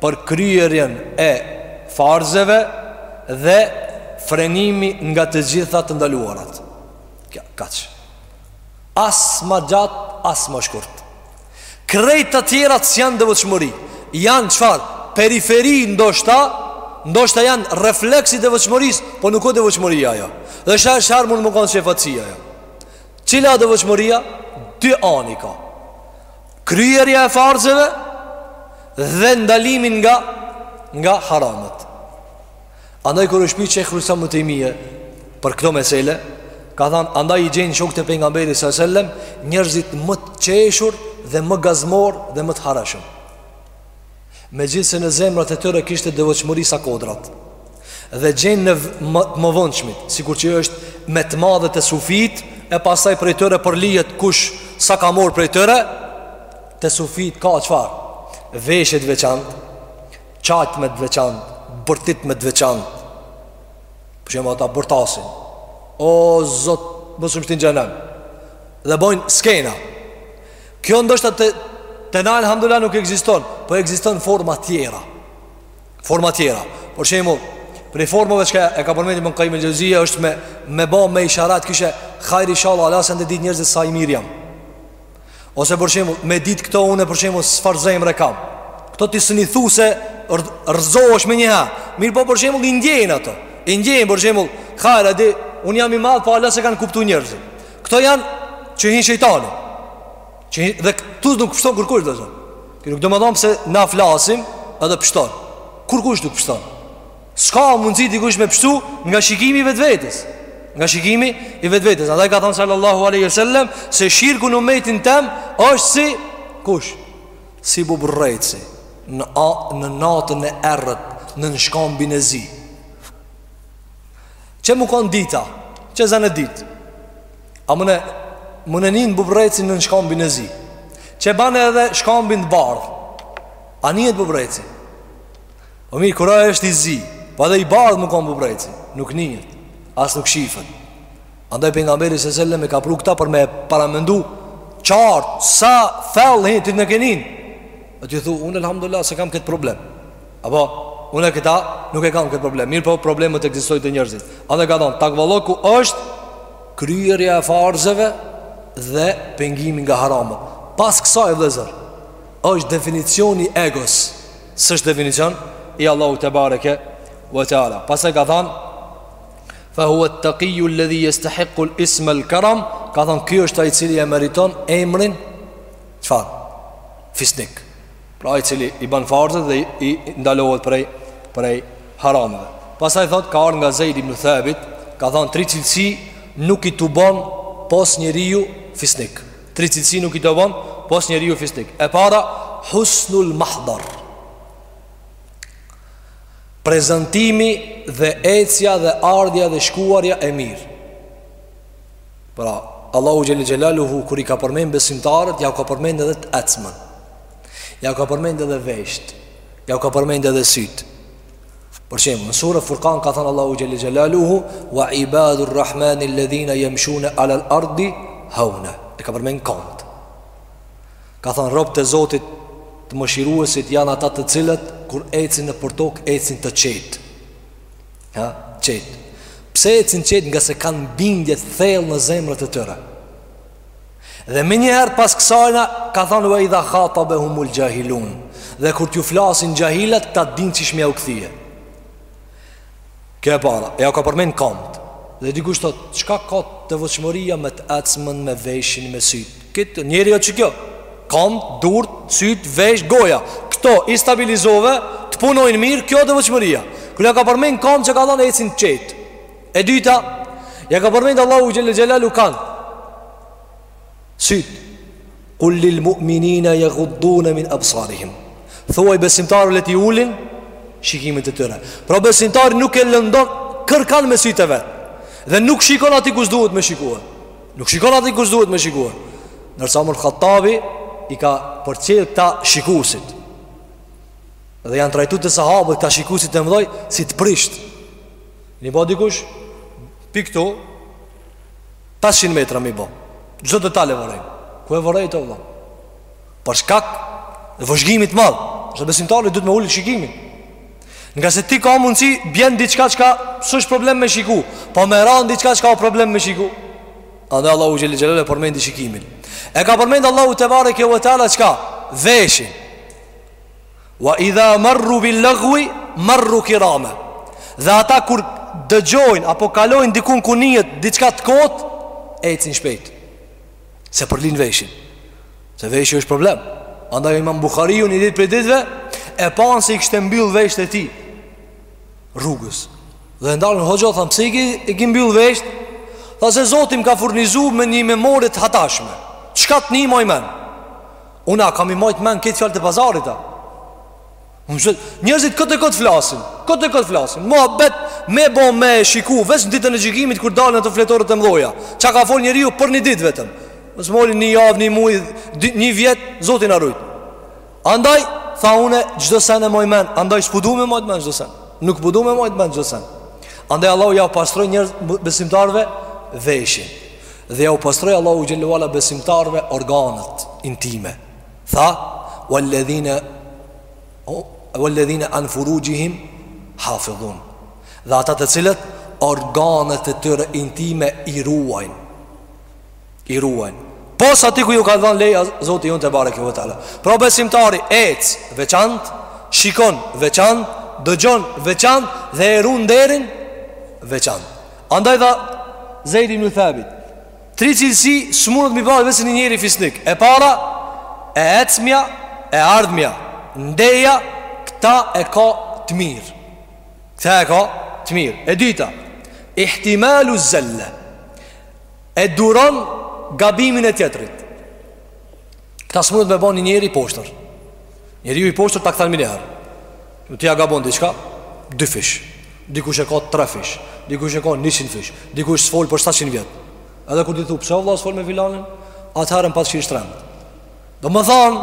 për kryerjen e farzeve dhe frenimi nga të gjitha të ndaluarat. Kjo, kaq. As më gjat, as më shkurt. Krejt të tjerat s'janë devotshmëri. Janë çfarë? Periferi ndoshta, ndoshta janë refleks i devotshmërisë, po nuk o devotshmëria ajo. Dhe shpeshherë mun me kon syefaqësia ajo. Cila o devotshmëria? Dy anë i ka. Kryerja e farzeve dhe ndalimin nga nga haramet. Andaj kur është pyet Shejhul Islam Ibn Tejmije për këto mesele, ka thënë andaj i gjen shokët e pejgamberit sa selem njerëzit më të qeshur dhe më gazmor dhe më të hareshëm. Megjithëse në zemrat e tyre kishte devotshmëri sa kodrat dhe gjen në më, më vonshmit, sikur që është me të madhe te sufit, e pastaj prej tyre përlyhet kush sa ka marr prej tyre te sufit ka çfarë? Veshje të veçantë, qajtme të veçantë, bërtitme të veçantë. Për shembull ata bërtasin. O zot, mos më shtin n'xhehnem. Dhe bojn skena. Kjo ndoshta te, te na alhamdulillah nuk ekziston, po ekziston forma tjera. Forma tjera. Për shembull, prej formave që e ka përmendur Ibn Kajjim el-Xhevzije është me me bë me isharat kishe hajr inshallah hala s'e dinë njerëzit sa i mirë jam. Ose për shembull, me ditë këto unë për shembull çfarë zemre kam. Këto ti s'i thu se rrzohesh menjëherë. Mirë po për shembull i ndjen ato. I ndjen për shembull, hajra di, unë jam i madh, po hala s'e kanë kuptuar njerëzit. Këto janë që hin shejtani që Dhe këtu nuk pshton kërkush domethon Kjo nuk domethon se na flasim edhe pshtojm Kërkush nuk pshton S'ka mundësi dikush me pshtu nga shikimi i vetvetes Nga shikimi i vetvetes Andaj ka thonë sallallahu alejhi ve sellem Se shirku n'umetin tem është si Kush? Si bubrreci zi në, në natën e errët Nën shkambin e zi Qe me kon dita, qe e zan ditë A mun e, mun e nin bubrrecin nën shkambin e zi Qe e ban edhe shkambin të bardh A nihet bubrreci Po mirë, kur ai është i zi Po edhe i bardh me kon bubrreci Nuk nihet, as nuk shifet Andaj pejgamberi sa selem e ka pru këta Për me paramendu Qartë, sa, thellë, hin ti në kenin E ti thu, unë elhamdulillah s'e kam këtë problem Apo, unë e këta nuk e kam këtë problem Mirëpo problemet ekzistojnë te njerëzit Andaj ka thanë, takvalloku është Kryerja e farzeve Dhe pengimi nga haramet Pas kësaj vëllezër është definicion i egos S'është definicion I Allahut tebareke ve teala Pastaj ka thanë Fa hua et-tekiju ledhi jestehikku ismel karam Ka thanë, ky është ai cili e meriton emrin Çfarë? Fisnik Pra ai cili i ban farzet dhe i ndalohet prej, prej harameve. Pastaj thotë, ka ardh nga Zejd ibnu Thabit, ka thanë tri cilësi nuk i tubon pos njeriu fisnik. Tri cilësi nuk i tubon pos njeriu fisnik. E para, husnul mahdar. Prezantimi dhe ecja dhe ardhja dhe shkuarja e mirë. Pra, Allahu xhel-le xhelaluhu, kur i ka përmend besimtarët, jau ka përmend edhe të ecmen, jau ka përmend edhe vesht, jau ka përmend edhe sytë. Për shembull, në suren Furkan ka thënë Allahu xhel-le xhelaluhu, wa ibadur rahmani ledhina jemshune alal ardi haune, e ka përmend kamt. Ka thënë, robët e Zotit të Mëshiruesit janë ata të cilët, kur ecin nëpër tokë, ecin të qetë. Ha, qetë. Pse ecin qetë ngase kanë bindje të thellë në zemrat e tyre. Dhe menjëherë pas kësajna ka thënë wa idha khatabahumul jahilun. Dhe kur t'ju flasin xhahilat, këta dinë qysh me jau kthye. Kjo e para, ja ka përmend kamt. Dhe dikush thotë, çka ka devotshmëria me të ecmen me veshin me syt? Këtë njeri o qekjo Kamt, durt, syt, vesh, goja Këto i stabilizove Të punojnë mirë, kjo devotshmëria Kur ja ka përmend kamt çka ka thënë ecin qetë E dyta Ja ka përmend Allahu xhel-le xhelaluhu kan Syt Kul lil mu'minina jaguddune min absarihim Thuaj besimtarë le t'i ulin shikimet e tyre Pra besimtari nuk e lëndon Kërkan me sytë e vet Dhe nuk shikon aty ku s'duhet me shikue Nuk shikon aty ku s'duhet me shikue Ndërsa Omar Khattabi I ka përcjell këta shikuesit Dhe janë trajtu te sahabët Këta shikuesit të mëdhaj Si të prisht M'i bo dikush prej këtu 500 metra m'i bo çdo detal e vërej Ku e vërejte vëlla Për shkak të vëzhgimit madh Se besimtari duhet me ul shikimin Ngase ti ka mundësi Bje n'diçka çka s'është problem me shiku Po me ra n'diçka çka o problem me shiku Andaj Allahu xhel-le xhel E përmendi shikimin E ka përmend Allahu tebareke ve teala çka Veshin Wa idha marru bil-lagwi Marru kirame Dhe ata kur dëgjojnë Apo kalojnë dikun ku nijet Diçka të kot Ecin shpejt Se përlyn veshin Se veshi është problem Andaj imam Bukhariu një ditë prej ditëve E panë se i kishte mbyllë veshët e tij Rrugës Dhe e ndalën hoxho thanë Pse i ki mbyllë veshët Tha se zoti m'ka furnizu me një memorie t'hatashme Çka të nij maj men Una kam me i majt men krejt fjalët e pazarit tha Njerëzit kot e kot flasin Kot e kot flasin Me mbet me bo me shiku Veç në ditën e gjykimit Kur dalin ato fletoret e mdhaja Çka ka fol njeriu për një dit vetëm Le se ma një javë, një muj, një vjetë Zoti na rujt Andaj, tha une, çdo sen e maj men Andaj, s'po du me majt men çdo sen Nuk po du me majt men çdo sen Andaj, Allahu jau pastroi njerëzve besimtarve Veshin Dhe jau pastroi Allahu xhelle ue ala besimtarve organet intime Tha, uel-ledhine, uel-ledhine an furuxhihim, hafidhun. Dhe ata të cilët, organet e tyre intime i ruajnë. I ruajnë. Pos aty ku ju ka dhanë leje zoti ynë tebareke ue teala. Pra besimtari, ec, veçant, shikon, veçant, dëgjon, veçant, dhe e run nderin, veçant. Andaj tha Zejd ibnu Thabit, Tri cilësi s'munet me i bajt veçse një njeri fisnik E para, e ecmja, e ardhmja, ndeja, këta e ka të mirë Këta e ka të mirë E dyta, ihtimalu zelle E duron gabimin e tjetrit Këta s'mundet me bo një njeri i poshtër Njeriu i poshtër ta kthen meniher Në t'ja gabon diçka Dy fish Dikush e ka tre fish Dikush e ka njëqin fish Dikush s'fol për 700 vjet Edhe kur ti thu pse vlla s'fol me filanin Atëherë m'pas kqyr shtremt Domethan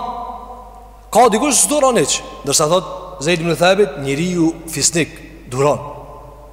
Ka dikush s'duron hiç Ndërsa thot Zejd ibnu Thabit Njeriu fisnik Duron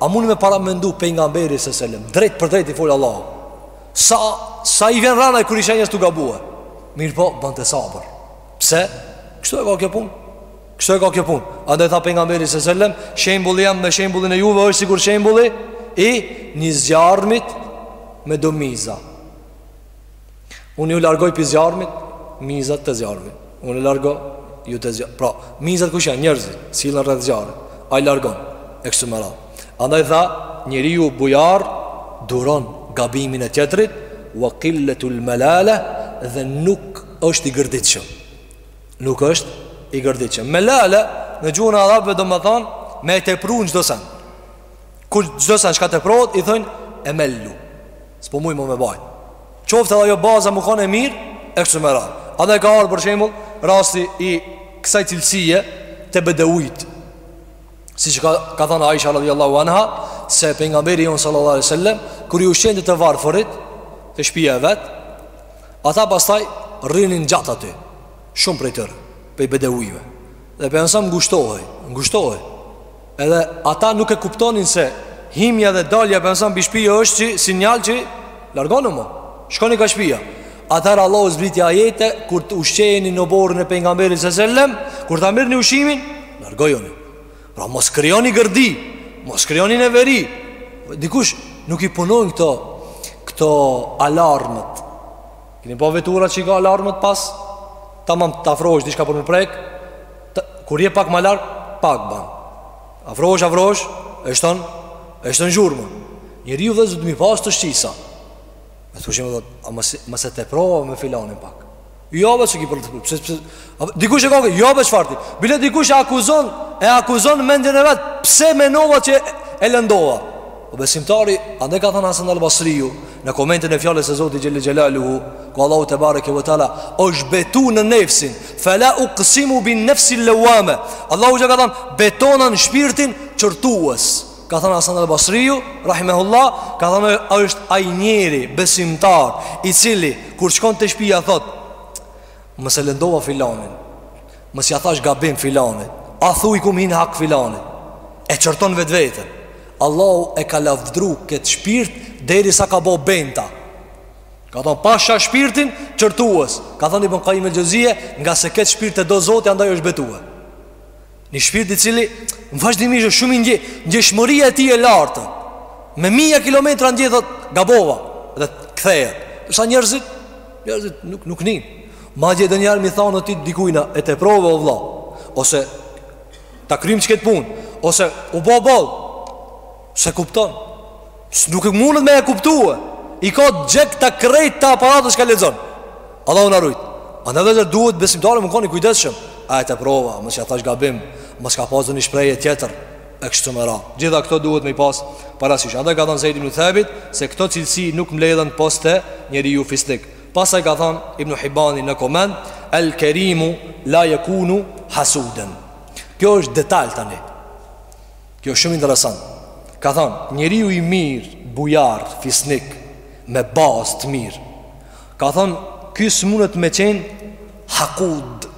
A muni me paramendu pejgamberi s.a.s. drejtpërdrejt i fol Allahu. Sa sa i vjen randë kur i sheh njerz tu gabue. Mirëpo, bënte sabër. Pse? Kështu e ka kjo punë. Kështu e ka kjo punë. Andaj tha pejgamberi s.a.s. shembulli jem me shembullin e juve është sikur shembulli i një zjarrmit me do miza. Unë ju largoj pi zjarmit Mizat te zjarmi Unë ju largoj ju te zjarmi Pra, mizat kush janë njerzit Sillen rreth zjarrit Ai largon E kështu me radhë Andaj tha Njeriu bujar Duron gabimin e tjetrit Wa killetul melale Dhe nuk është i gërditshëm Nuk është i gërditshëm Melale Në gjuhën e arabëve domethanë Me e tepru në çdo sen Kur çdo sen çka teprohet I thonë E mellu S'po muj më me bajt Qoftë edhe ajo baza me kon e mirë E kështu me radhë Andaj ka ardhë për shembull Rasti i kësaj cilësie Te bedevit Siç ka, ka thënë Aisha radiallahu anha Se pejgamberi jonë sallallahu alai sallam Kur i ushqente të varfërit Te shpia e vet Ata pastaj rrinin gjatë aty Shumë prej tyre Prej bedevive Dhe pejgamberi ngushtohej Ngushtohej Edhe ata nuk e kuptonin se himja dhe dalja e pejgamberit në shpi është që sinjal që largonu më, shkoni ka shpija. Atëherë Allahu zbriti ajete, kur të ushqeni në oborrin e pejgamberit se sellem, kur ta merrni ushqimin, largohuni. Pra mos krijoni gërdi, mos krijoni neveri. Dikush nuk i punojnë këto, këto alarmet. Keni pa vetura që i ka alarmet pas Tamam të afrosh diçka për me u prek, Kur je pak ma larg Pak ban Afrosh, afrosh E shton E shton zhurmën Njeriu duhet me i pas to shqisa E për shembull thot A mos e teprova me filanin pak Jo be që ki për të pushimë Dikush e ka këtë, jo be çfarë ti Bile dikush e akuzon E akuzon mendjen e vet Pse menova që e lëndova O besimtari, andaj ka thënë Hasan al-Basriju Në komentin e fjalës së Zotit Xhele Xhelaluhu Ku Allahu tebareke ve teala Osht betu në nefsin Fela uksimu bin nefsil levame Allahu ka thënë Betohna në shpirtin qortues Ka thënë Hasan al-Basriju Rahimehullah Ka thënë është ai njeri besimtar I cili kur shkon te shpia thot Mos e lëndova filanin Mos ja thash gabim filanit A thu i kum hi n'hak filanit E qorton vetveten Allahu e ka lavdru këtë shpirt Derisa ka bo be n'ta Ka thonë pasha shpirtin qortues Ka thonë Ibn Kajim el-Xhevzije Ngase këtë shpirt e do Zoti Andaj është betu Një shpirt i cili vazhdimisht është shumë i ndje, ndjeshmëria e tij e lartë. Me mijë kilometra ndjen thot gabova dhe kthehet. Përsa njerëzit, njerëzit nuk nuk nin. Madje edhe një herë me i thonë ti dikujna e teprove o vëlla ose ta kryjm çket punë ose u bo boll. S'e kupton Se nuk mundet me e kuptu I ka të djegta krejt to aparatet që ka lezon Allahu na ruajt Andaj vllezër duhet besimtari me kon i kujdesshëm A e teprova, mos ja thash gabim Mos ka pasë një shprehje tjetër E kështu me radhë Gjitha këto duhet me i pasë parasysh Andaj ka thonë Zejd ibn Thabit Se këto cilësi nuk mblidhen pos te njeriu fisnik Pastaj ka thonë Ibn Hibani në koment El kerimu la jekunu hasuden Kjo është detal tani Kjo shumë interesant. Ka thënë, njeriu i mirë, bujar, fisnik, me bazë të mirë. Ka thënë, ky s'munet me qenë hakud.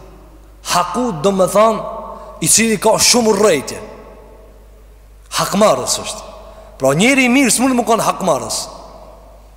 Hakud domethënë, i cili ka shumë urrejtje. Hakmarrës është. Pra njeri i mirë s'munet me kanë hakmarrës.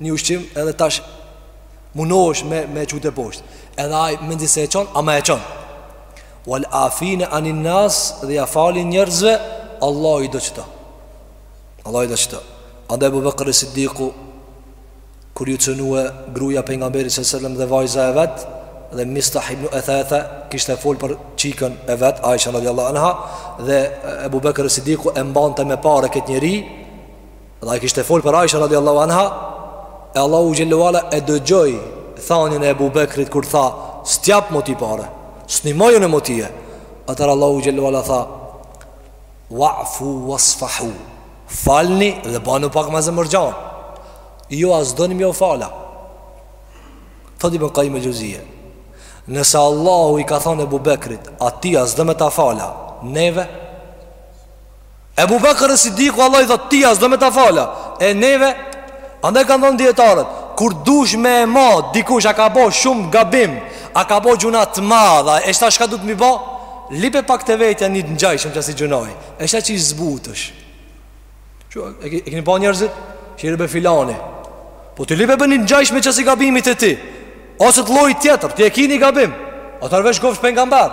Një ushqim edhe tash munohesh me e çu teposhtë. Edhe ai mendi se e çon, ama e çon. Wal afin anin nas dhe ia falin njerëzve, Allahu i do çto. Allahu i do çto. Andej Abu Bakr as-Siddiq kur iu cenua gruaja e pejgamberit sallallahu alajhi wasallam dhe vajza e vet dhe Mistah ibn Athatha kishte fol për çikën e vet Aisha radhiyallahu anha dhe Abu Bakr as-Siddiq e mbante me pare këtë njeri Dhe ai kishte folë për Aisha radiallahu anha E Allahu xhele ue ala e dëgjoi thanien e Ebu Bekrit kur tha S't'jap mo ty pare S'nimoj mo ty Atëher Allahu xhele ue ala tha Wa'fu wasfahu Falni dhe banu pak ma zemërgjan Jo a s'doni me jau fal Allah Thot Ibn Kajim Xhevzije Nëse Allahu i ka thanë Ebu Bekrit A ti a s'do me ta fal Allah Neve Ebu Bekër es-Sidiku Allah i thot Ti a s'do me ta fal Allah E neve Andaj kanë thonë dijetarët Kur dush me e ma Dikush a ka bo shumë gabim A ka bo gjuna të mëdha E shta shka duhet me bo Lype pak te vetja një të ngjajshëm qasi gjunahi E shta qi zbutesh Që e, e kini pa njerëzit Kqyre be filani Po ti lype be një të ngjajshëm qasi gabimit të tij Ose të lloj tjetër Ti e ki një gabim Atëher veç kofsh pejgamber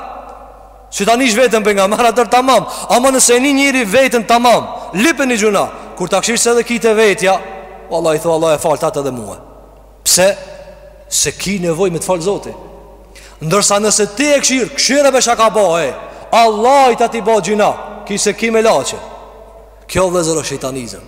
Si ta nish veten pejgamber atëher tamam Ama nëse e nin njeri veten tamam Lype një gjuna Kur ta kshyr se edhe ki te vetja O Allah i thua Allah e faltë atë edhe mue Pse Se ki nevojë me të falë zoti Ndërsa nëse ti e kshyr Kshyre be shka ka bo e Allah i ta ti bo gjuna Ki se ki me lache Kjo vëllezër o shejtanizëm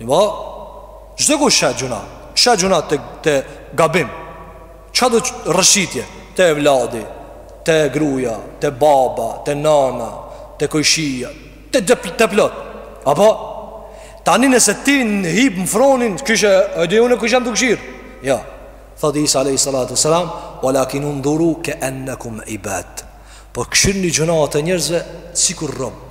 Niva, çdokush sheh gjuna, sheh gjuna te, te gabim, çdo rrëshqitje, te evladi, te gruja, te baba, te nana, te kojshia, te, te, te plot, apo, tani nëse ti në hip më fronin, kishe e di unë ku jam tu kshyr, jo, thot Isa alejhi salatu ues-selam, ue lakin undhuru ke ennekum ibad, po kshyrni gjunat e njerëzve, sikur rob,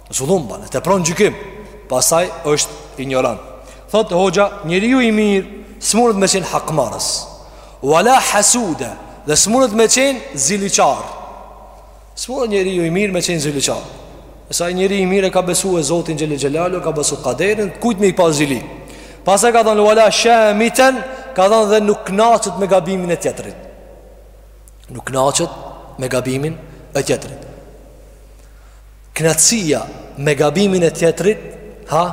Zullum bane, tepron në gjykim Pastaj është injorant Thotë hoxha, njeriu i mirë S'munet me qenë hakmarrës Wala hasude Dhe s'munet me qenë ziliqar S'mundet njeriu i mirë me qenë ziliqar Se ai njeri i mirë e ka besue Zotin Xhele Xhelaluhu Ka besu kaderin Kujt me i pa zili Pastaj ka thonë Wala shemiten Ka thonë dhe nuk knaqet me gabimin e tjetrit Nuk knaqet me gabimin e tjetrit Kënaqësia me gabimin e tjetrit, ha,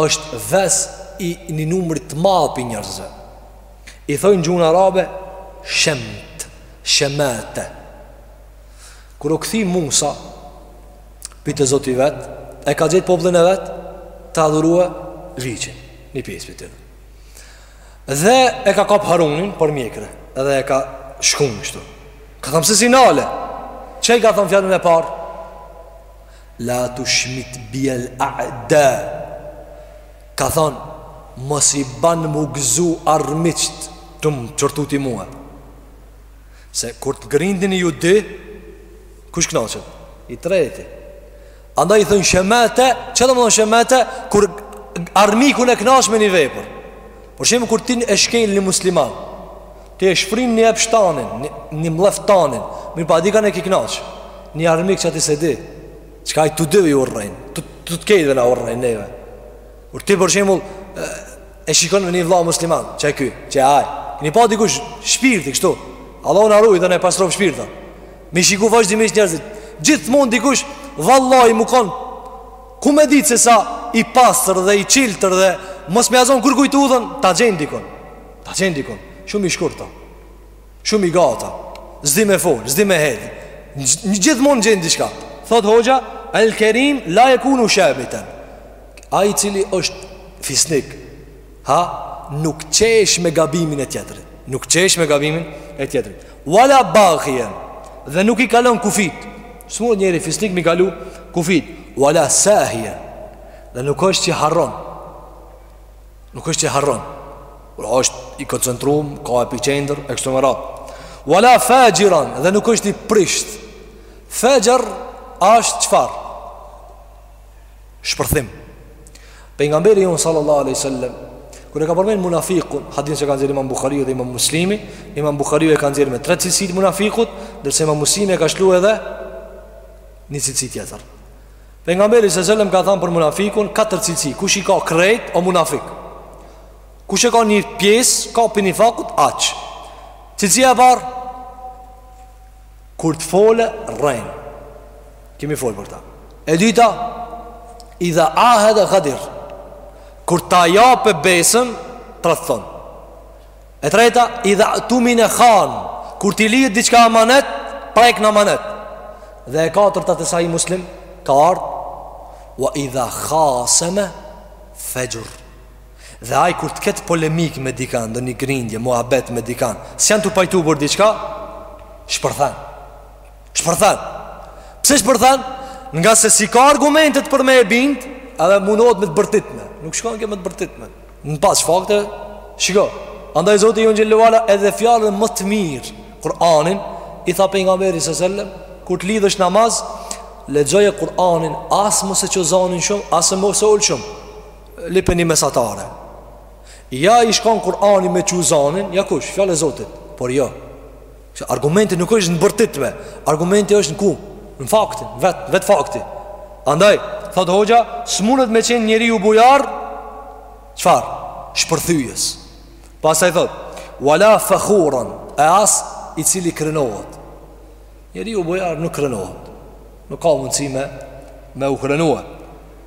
është ves i një numrit të madh pi njerëzve. I thojnë n'gjuhën arabe shemt, shemate. Kur u kthi Musa pi te Zoti vet, e ka gjetë popullin e vet tu adhuru viçin, një pjesë pi tyne. Dhe e ka kap Harunin për mjekre Dhe e ka shkun kështu Ka thanë pse s'i nale Ça i ka thanë fjalën e parë La tushmit bijel a'da Ka thanë Mos i ban m'u gëzu armiqt Tu më qortu ti mua Se kur të grindeni ju dy Kush knaqet? I treti Andaj i thojnë shemete, ça do me thënë shemete, kur armikun e knaq me një vepër. Për shembull kur ti e shkel një musliman, ti e shfryn një epshtanin, një, një mllef tanin, mirëpo dikan e ke knaq, një armik që ti s'e di, që ai të dy ju urren, të krejtëve na urren neve. Por ti për shembull e shikon me një vëlla musliman, çaj ky, çaj ai. Keni pa dikush shpirti kështu. Allahu na ruaj dhe na pastrof shpirtin. M'i shiku vazhdimisht njerëzit. Gjithmonë dikush vallahi me kon ku me ditë se sa i pastër dhe i çiltër dhe mos me ia zon kurrkujt udhën, ta gjen dikun. Ta gjen dikun. Shumë i shkurtë. Shumë i gatë. S'di me fol, s'di me hec. Gjithmonë gjen diçka. Thotë hoxha, El Kerim la jekunu shemiten Ai i cili është fisnik, ha, nuk qesh me gabimin e tjetrit. Nuk qesh me gabimin e tjetrit. Wala baghien dhe nuk i kalon kufijt. S'mund njeri fisnik m'i kalu kufijt. Wala sahien dhe nuk është që harron. Nuk është që harron. Pra është i koncentruar, ka epiqendër e kështu me radhë. Wala fajiran dhe nuk është i prisht. Fajir është çfarë? shpërthim. Pejgamberi jonë sallallahu alaihi wasallam kur e ka përmend munafikun, hadith që ka nxjerrë Imam Buhariu dhe Imam Muslimi, Imam Buhariu e ka nxjerrë me tre cilësi të munafikut, ndërsa Imam Muslimi e ka shtu edhe një cilësi tjetër. Pejgamberi sallallahu alaihi wasallam ka thënë për munafikun katër cilësi, kush i ka krejt o munafik. Kush e ka një pjesë, ka pi nifakut aq. Cilësia e parë Kur të folë, rren Kemi folë për to E dyta Idha ahede gader Kur ta japë besën Të tradhton E treta Idha tumine khan Kur t'i lihet diçka amanet Prek në amanet Dhe e katërta te Sahih Muslim Ka ardhë Wa idha khaseme fejur Dhe ai kur të ketë polemikë me dikan, ndonjë grindje, muhabet me dikan, s'janë t'u pajtu për diçka, shpërthen. Shpërthen. Pse shpërthen? Ngase s'i ka argumentet për me e bind, edhe mundohet me të bërtitme. Nuk shkon kjo me të bërtitme. Në pas fakte, shiko. Andaj Zoti jonë xhel-le ue ala edhe fjalën më të mirë, Kur'anin, i tha pejgamberit sallallahu alajhi wasallam, kur të lidhësh namaz, lexoje Kur'anin, as mos e ço zanin shumë, as mos e ul shumë. Lype një mesatare Ja i shkon Kur'anit me çu zanin Ja kush, fjalë e Zotit Por jo Se argumenti nuk është në bërtitme Argumenti është në ku Në faktin, vet, vet fakti Andaj, thotë hoxha S'mundet me qenë njeriu bujar Çfarë, shpërthyes Pastaj thotë Wala fëkhuran E as i cili krenohet Njeriu bujar nuk krenohet Nuk ka mundësi me Me u krenue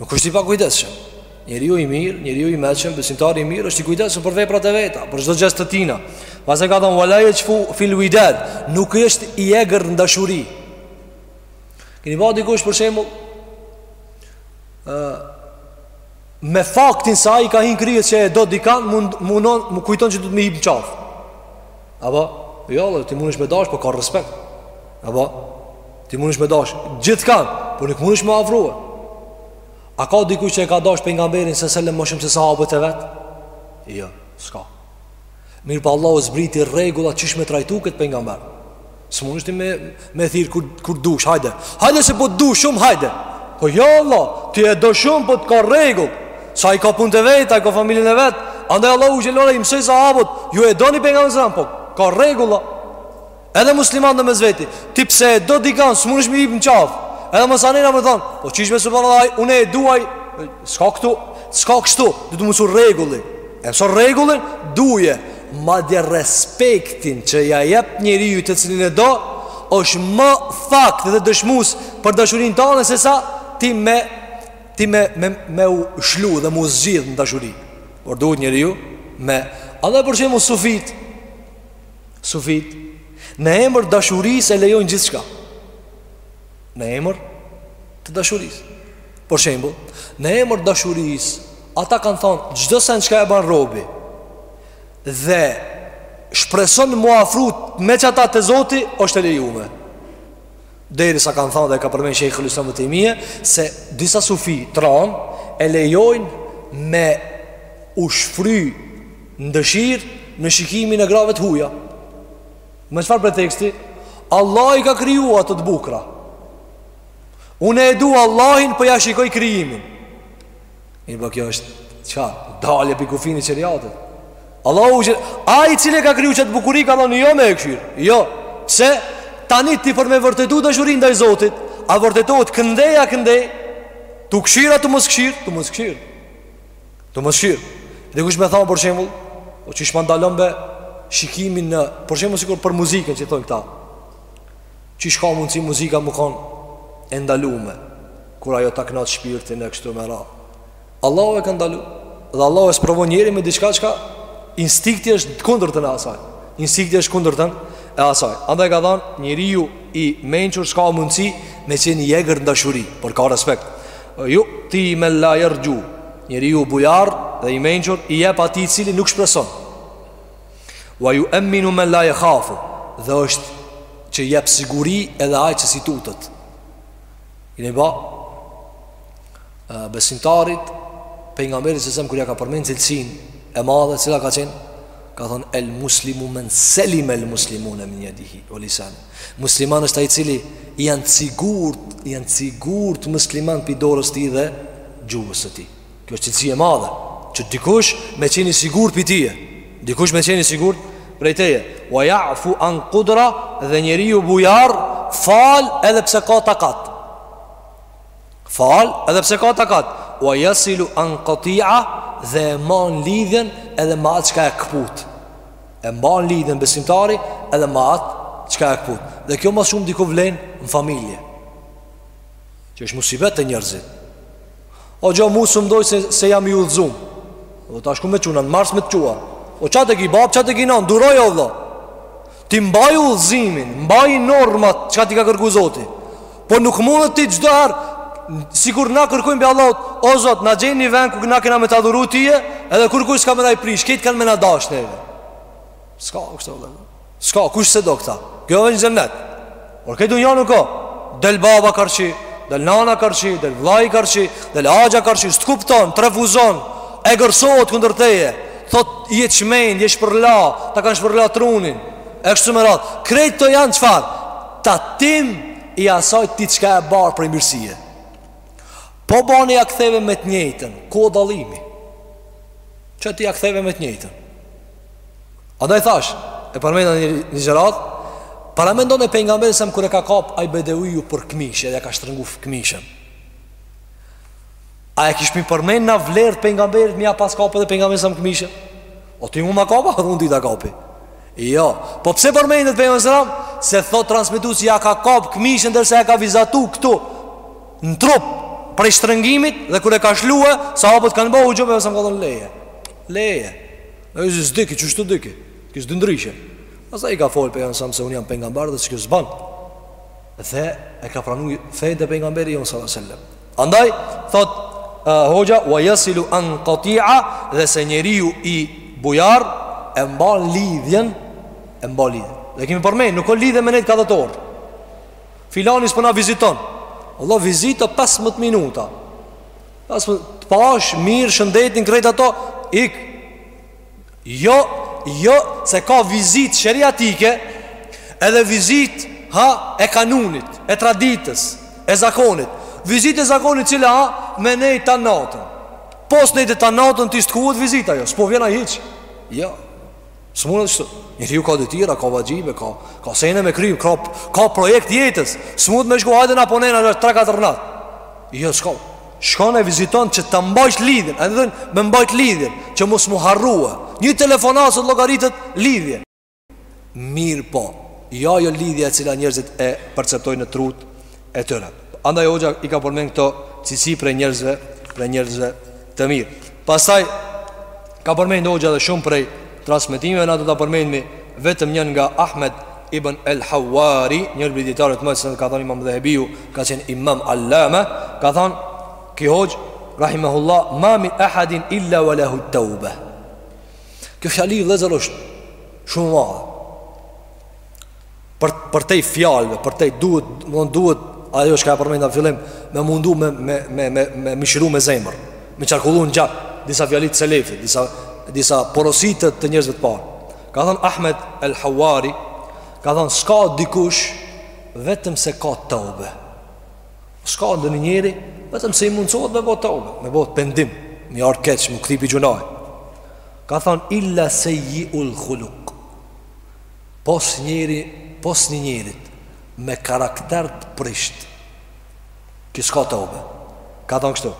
Nuk është i pakujdesshëm. Njeriu i mirë, njeriu i mençëm, besimtari i mirë është i kujdesshëm për veprat e veta, për çdo gjest të tina. Pastaj ka thanë wala yajfu fil widad, nuk është i egër në dashuri. Keni pa, dikush për shembull ë me faktin se i ka hi n'kryet që e do dikan mund mundon më kujton se do të më hip në qafë. A po, jo vallah, ti mundesh me dash, po ka respekt. Apo, ti mundesh me dash, gjithkan, po nuk mundesh me afrue. A ka dikush që e ka dash pejgamberin sallallahu alajhi wasallam më shumë se sahabët e vet? Jo, s'ka. Mirëpo Allahu zbriti rregullat qysh me trajtu këtë pejgamber. S'mundesh ti me, me thirrë kur, kur dush, hajde Hajde se po të du shumë, hajde Po jo vallah, ti e do shumë, po të ka rregull Se ai ka punët e veta, ai ka familjen e vet Andaj Allahu xhel-le ue ala, i mësoi sahabët Ju e doni pejgamberin, po ka rregulla Edhe muslimanët mes veti Ti pse e do dikan, s'mundesh ti me i hip në qafë Edhe masanej me thanë Po qysh me së përna dhe unë e duaj S'ka këtu, s'ka kështu, duhet mësu rregulli E mëso rregullin, duje Madje respektin që ia jep njeriut të cilin e do, është më fakt dhe dëshmues për dashurinë tane sesa ti me ti me me, me u shlu dhe me u zgjidh në dashuri. Por duhet njeriu me Edhe për shembull sufit Sufit Në emër t'dashurisë e lejojnë gjithçka Në emër të dashurisë. Për shembull, në emër t'dashurisë, ata kanë thanë çdo send çka e bën robi dhe shpreson m'u afru me qata te Zoti është e lejume. Derisa kanë thanë dhe ka përmend Sheikhul Islam ibn Taymija se disa sufi tron e lejojnë me u shfry në dëshirë në shikimin e grave të huaja. Me çfarë preteksti? Allahi i ka kriju ato të bukra Unë e du Allahin për po ja shikoj krijimin Mirëpo kjo është çka? Dalje pi kufinit sheriatit Allahu Ai i cili e ka kriju qat bukuri ka thonë jo me e kshyr Jo Pse tani ti për me vërtetu dashurinë ndaj Zotit A vërtetohet këndej a këndej Tu kshyr a tu mos kshyr Tu mos kshyr Tu mos kshyr Dikush me thanë për shembull, O qysh ma ndalon be Shikimin në Për shembull sikur për muzikën që thonë këta Qysh ka mundësi muzika me kanë e ndalume Kur ajo ta knaq shpirtin e kështu me radhë Allahu e ka ndalu Dhe Allahu e sprovon njerin me diçka çka Instinkti është kundërtën e asaj Instinkti është kundërtën e asaj Andaj ka thanë njeriu i mençur S'ka mundësi me qenë i egër në dashuri Por ka respekt Yu'ti men la yerju, njeriu bujar dhe i mençur i jep atij i cili nuk shpreson. Wa yu'minu men la yakhafu, dhe është që jep siguri edhe ai që s'i tutet. I ne ba besimtarit pejgamberi s.a.v.s. kur ja ka përmend cilësinë e madhe, cila ka qenë ka thon el muslimu men selim el muslimune min yadihi wa lisani. Musliman është ai i cili janë sigurt, janë sigurt muslimanët pi dorës tij dhe gjuhës së tij. Kjo është cilësi e madhe, që dikush me qenë i sigurt pi tije. Dikush me qenë i sigurt prej teje. Wa ya'fu an qudra dhe njeriu bujar fal edhe pse ka takat. Fal edhe pse ka takat. Wa yasilu an qati'a dhe e man lidhjen edhe me atë çka e kput. E mban lidhjen besimtari edhe me atë çka e kput. Dhe kjo më shumë diku vlen në familje. Që është musibet te njerëzit. O jo mu s'më dojn se, se jam i udhëzum. O tash ku me çu na, në Mars me të çu a? O qat e ki babë, qat e ki nonë, duroj o vëlla. Ti mbaj udhëzimin, mbaj normat çka t'i ka kërku Zoti. Po nuk mundet ti çdo herë sikur na kërkojmë pi Allahut, o Zot, na gjej një vend ku na kena me t'adhuru tyje, edhe kurkush s'ka me na e prish, krejt kanë me na dash neve. S'ka kështu vëllai. S'ka, kush s'e do këta. Kjo është xhennet. Por n'këtë dunja nuk ka. Del baba karshi, del nana karshi, del vllai karshi, del axha karshi, s'të kupton, të refuzon, egërsohet kundër teje. Thot je çmend, je shpërla, ta kanë shpërla trunin. E kështu me radhë, krejt këto janë çfarë? Tatim i asaj ti çka e bart prej mirësie. Po bani ja ktheve me të njëjtën, ku o dallimi? Që ti ja ktheve me të njëjtën. Andaj thash, e përmenda një, një gjërat, paramendone pejgamberin s.a.v.s. kur e ka kap ai bedeviu për këmishë, edhe e ka shtërngu këmishën. A e kish mi përmen në vlerë pengamberit mi a pas kape dhe pengamberit sa më këmishe? O ti mu ma kape, edhe unë ty ta kapi. Jo, po pse përmenda te pejgamberi s.a.v.s.? Se thot transmetuesi ia ka kap këmishën derisa ia ka vizatu këtu në trup prej shtrëngimit dhe kur e ka lshue, sahabët kanë bo gjëmë dhe s.a.v.s. ka thonë leje. Leje. E i zisë diki, që shtu diki? Kisë dëndryshe. As s'i ka folë për janë samë se unë jam pejgamber dhe që kësë banë. Dhe e ka pranu fenë te pejgamberi jonë sallat Andaj, thot Hoxha, wa jesilu an katia dhe se njeriu i bujar e mba lidhjen, e mba lidhjen. Dhe kemi përmen, nuk o lidhje me nejt ka dhetë orë. Filani s'po na viziton. Vallah vizita 15 minuta. Pasi t'pash mirë shëndetin krejt ato ik Jo jo se ka vizitë sheriatike edhe vizitë ha e kanunit e traditës e zakonit vizitë e zakonit cila a me nejt tan natën po s'nejte tan natën ti s'quhet vizita jo s'po vjen hiç jo s'mundet se njeriu ka detyra ka vaxhibe ka ka sene me kry ka, ka projekt jetës s'mundet me shku hajde na po nejmë tre katër natë jo s'ka Shkon e viziton që ta mbajsh lidhjen A n'dhejn me mbajt lidhjen Që mos mu harrue Një telefonatë llogaritet lidhje Mirëpo jo ajo lidhja e cila njerëzit e perceptojnë në trutë e tyre Andaj Hoxha i ka përmen këto cilësi prej njerëzve prej njerëzve të mirë Pastaj ka përmendë hoxha edhe shumë prej transmetimeve na do ta përmendmi vetëm një nga Ahmed ibn El Hawari, një prej dietarëve të mëdhenj që ka thënë Imam Dhehebiu, ka qenë Imam Allama, ka thënë ky hoxhë rahimahullah ma min ahadin illa wala hu tawba. Kjo fjali vëllazër është shumë e madhe. për përtej fjalëve, përtej duhet, duhet ajo çka e përmenda në fillim, me mundu me me me me me mishru me zemër, me qarkullu në gjak disa fjalë te selefi, disa disa porosi te njerëzve të parë. Ka thënë Ahmed El Hawari, ka thënë s'ka dikush vetëm se ka tobe. S'ka ndonjë njeri vetëm se i mundsohet me bo tobe, me bo pendim, me i ardh keq, m'u kthy pi gjunahi. Ka thënë illa sayyiul khuluq. Pos njëri pos një njërit me karakter të prisht Ky s'ka tobe Ka thonë kështu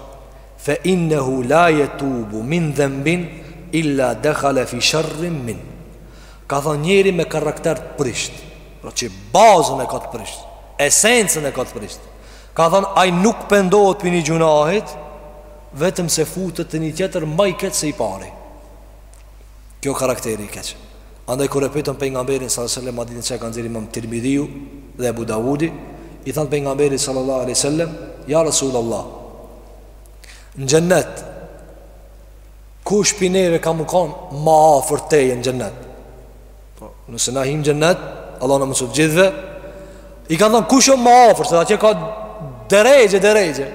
Fe innehu la jetubu min dhembin Illa dekhale fi shërrim min Ka thonë njeri me karakter të prisht Pra që bazën e ka të prisht Esencën e ka të prisht Ka thonë ai nuk pendohet pi një gjunahit Vetëm se futet te një tjetër Ma i keq se i pari Kjo karakteri i keq. Andaj kur e pyetën pejgamberin sallallahu alajhi wasallam hadithi që e ka nxjerrë Imam Tirmidhiu dhe Abu Davudi, i than pejgamberit sallallahu alajhi wasallam, "Ya Rasulullah, në xhennet kush pi neve ka me kon ma afër teje në xhennet?" Po, nëse na him xhennet, Allahu na mëshiroftë gjithve, i kanë thënë kush o ma afër, se atje ka derexhe, derexhe.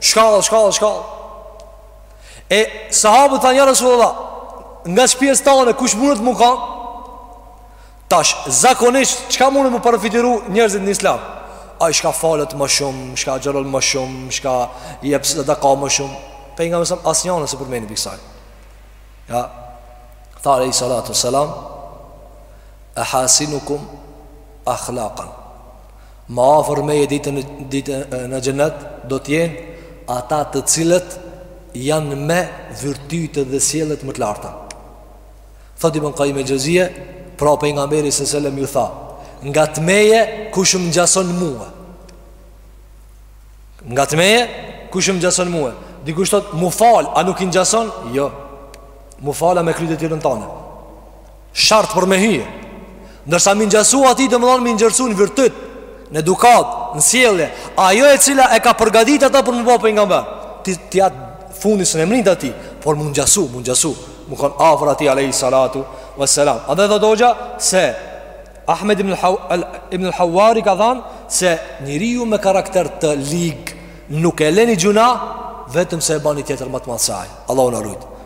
Shkallë, shkallë, shkallë. E sahabët thanë ja Resulullah, nga shpjes tonë kush mundet me kan? Tash zakonisht çka mundet me parafytyru njerëzit në Islam? Ai shka falet ma shumë, shka agjëron ma shumë, shka jep sadaka ma shumë. Pejgamberi s.a.s. asnjanën s'e përmendi pi kësaj. Ja. Tha alejhi salatu wasallam, "Ahasinukum akhlaqan." Ma afër meje ditën, ditë në xhenet do të jenë ata të cilët janë me virtyte dhe sjellje më të larta. Thot Ibn Qayyim el-Xhevzije, pra pejgamberi sallallahu alaihi wasallam ju tha, nga të meje kush më ngjason mue. Nga të meje kush më ngjason mue. Dikush thot, "Mu fal, a nuk i ngjason?" Jo. M'u fal e me kry të tjerën tanë. Shart për me hi Ndërsa me i ngjasu atij domethanë me i ngjasu në virtyt Në edukat, në sjellje Ajo e cila e ka përgadit atë për me u bo pejgamber Ti, ti atë fund s'mund e mrrin të atij Por me i ngjasu, me i ngjasu Me kon afër atij alejhi salatu ve selam Edhe doja se Ahmed ibn al-Hawari ka thanë se njeriu me karakter të lig nuk e len një gjynah vetëm se e ban një tjetër më të madh se ai. Allahu na rujt.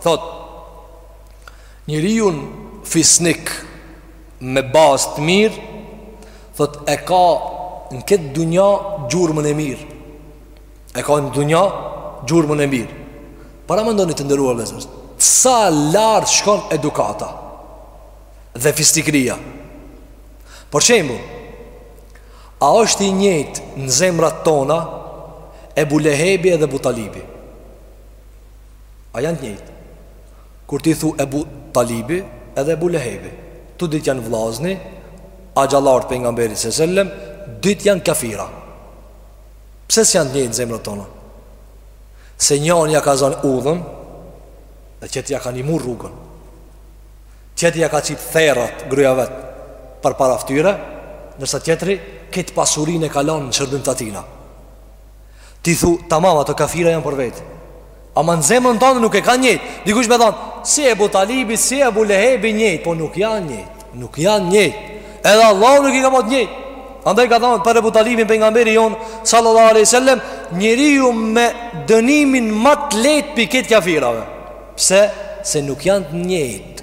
Thotë, Njeriu fisnik me bazë të mirë, thotë, e ka në këtë dunja gjurmën e mirë. E ka në dunja gjurmën e mirë. Paramendoni të nderuar vëllezër, sa lart shkon edukata dhe fisnikria. Për shembull, a është i njëjtë në zemrat tona Ebu Lehebi edhe Ebu Talibi? A janë të njëjtë? Kur ti thu Ebu Talibi edhe Ebu Lehebi, të dyt janë vllazën, axhallarë të pejgamberit se sellem, dyt janë kafira. Pse s'janë të njëjtë n'zemrat tona? Se njani ja ka zan udhën dhe tjetri ja ka ndihmu rrugën. Tjetri ja ka çit therrat gruaja vet përpara fytyre, ndërsa tjetri krejt pasurinë e ka lon në shërbim të atijna. Ti thu, tamam, ato kafira janë për vete Ama në zemrën tane nuk e ka njëjt Dikush me thanë, si Ebu Talibi, si Ebu Lehebi njëjt Po nuk janë njëjt, nuk janë njëjt Edhe Allahu nuk i ka bo t'njëjt Andaj ka thanë, për Ebu Talibin pejgamberi jonë Sallallahu aleyhi sallem Njeriu me dënimin ma t'leht prej krejt kafirave Pse? Se nuk janë njëjt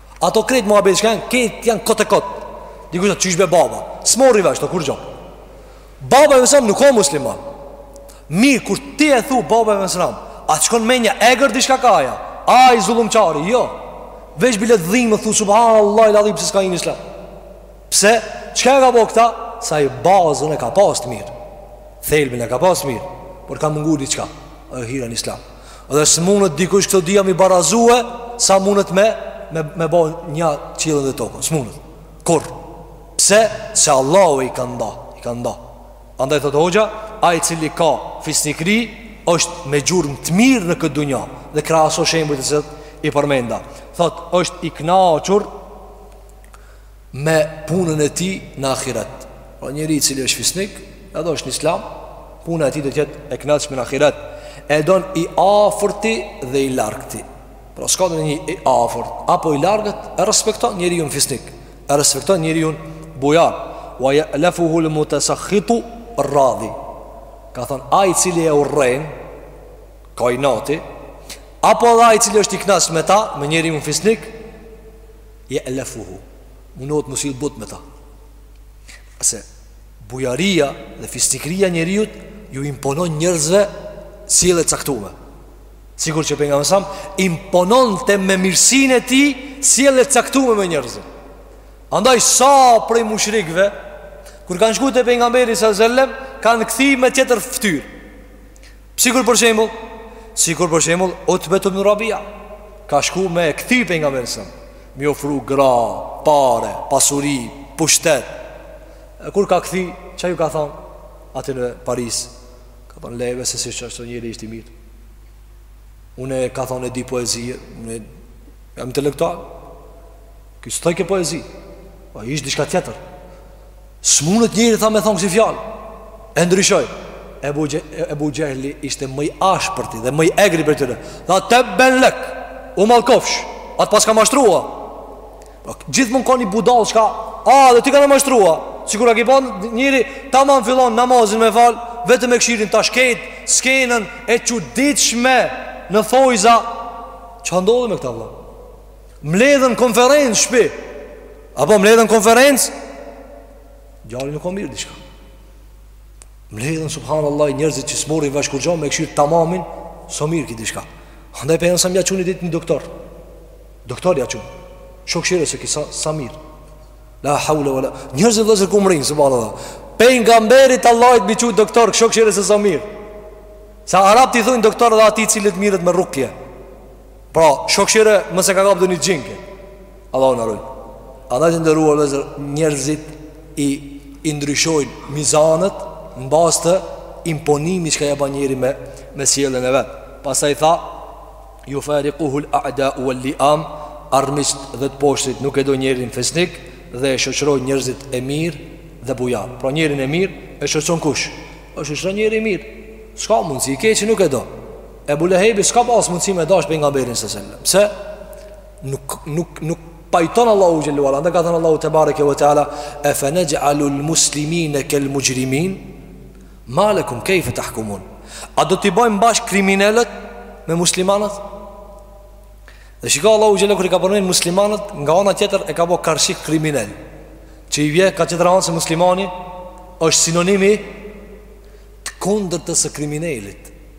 Ato krejt muhabet që kanë, krejt janë kot e kot. Dikur qysh be baba. S'merr vesh ti kurgjo. Baba e mëson nuk o musliman. Mirë kur ti e thu baba e mëson, a t'shkon menja egër diçka ka ai? Ai zullumqar, jo. Veç bile t'dhimet thu subhanallahil adhim pse s'ka hi n'islam. Pse? Çka e ka bo këta? Se ai bazën e ka pas të mirë. Thelbin e ka pas mirë, por ka munguar diçka. E hira në islam. Dhe s'mundet dikush këto dyja me i barazue Sa mundet me Me, me bo një qiellin dhe tokën S'mundet Kurrë Pse Se Allahu i ka nda I ka nda Andaj thotë hoxha Ai i cili ka fisnikri është me gjurmë të mirë në këtë dunja Dhe krahaso shembujt që i përmenda Thotë është i knaqur me punën e tij në ahiret. Pra po njeri i cili është fisnik, edhe është në islam, puna e tij do të jetë e kënaqshme në ahiret. E don i afërti dhe i largëti. Pra s'ka dert i afërt apo i largët, e respekton njeriun fisnik, e respekton njeriun bujar. Wa ya'lafuhu al-mutasakhitu ar-radhi. Ka thon ai i cili e urren ka inati apo edhe ai i cili është i knaqt me ta, me njeriun fisnik, ya'lafuhu munohet me u sill but me ta se bujaria dhe fisnikria e njeriut ju imponon njerëzve sjellje të caktume sikur që pejgamberi sa impononte me mirësinë e tij sjellje të caktume me njerëzve andaj sa prej mushrikëve kur kanë shku te pejgamberi sa selam kanë kthy me tjetër fytyrë Sikur për shembull, sikur për shembull Utbet ibn Rabia ka shku me e kthi pejgamberin sa me i ofru gra, pare, pasuri, pushtet. E kur ka kthi, çka ju ka thon atyne parisë? Ka thon leve se si çfarë njeri është i mirë. Unë ka thon e di poezi, unë jam intelektual. Ky s'thojke poezi. Po ish diçka tjetër. S'mundet njeri tha me thonë kësi fjalë E ndryshoi Ebu Xhe, Ebu Xhehli ishte më i ashpërti Dhe më i egri prej tyre Tha tebben lek U mallkofsh A të paska mashtru a po, Gjithmonë ka një budall çka A edhe ty kanë mashtru a Sikur a ki pa njeri Taman fillon namazin me fal Vetëm e kshyrin ta shkejt Skenën e çuditshme Në thojza Ça ndodhi me këta vlla Mledhen konferencë shpi Apo mledhen konferencë Gjali nuk o mirë diçka Mledhen subhanallah njerëzit që s'morrin vesh kurgjo me këshirë tamamin S'o mirë ki diçka Andaj për e nësëm ja çuni djalin doktor Doktor ja çun Shok sihr se ki sa, sa mirë La haule ve la Njerëzit vëllezër ku mrrinë subhanallah Pejgamberit Allahit me i çu doktor Shok sihr se sa mirë Se arabt i thonë doktor edhe atij i cili merret me rukje Pra, shok sihr, mos e ka kapë donjë xhin. Allahu na rujtë. Andaj të nderuar vëllezër njerëzit i, i ndryshojnë mizanet në bazë të imponimit çka ja ba njeri me, me sjelljen e vet. Pastaj tha, jufarikuhul a'da vel-liam, armiqt dhe të poshtrit nuk e dojn njerin fisnik dhe e shoqrojn njerëzit e mirë dhe bujarë. Pra njerin e mirë e shoqron kush? E shoqron njeri i mirë. S'ka mundësi i keqi nuk e do. Ebu Lehebi s'ka pas mundësi me dash pejgamberin sallallahu alajhi wasallam. Pse? Nuk nuk nuk pajton Allahu xhelalu ala. Andaj ka thënë Allahu te bareke ve teala, "E fa naj'alul muslimina kal mujrimin?" Malekum kayfa tahkumun. A do t'i bëjmë bashkë kriminelët me muslimanët? Dhe shiko Allahu xhelalu kur i ka përmend muslimanët, nga ana tjetër e ka bo karshi kriminel. Që i vjen ka tjetra anë se muslimani është sinonimi të kundërtë së kriminelit.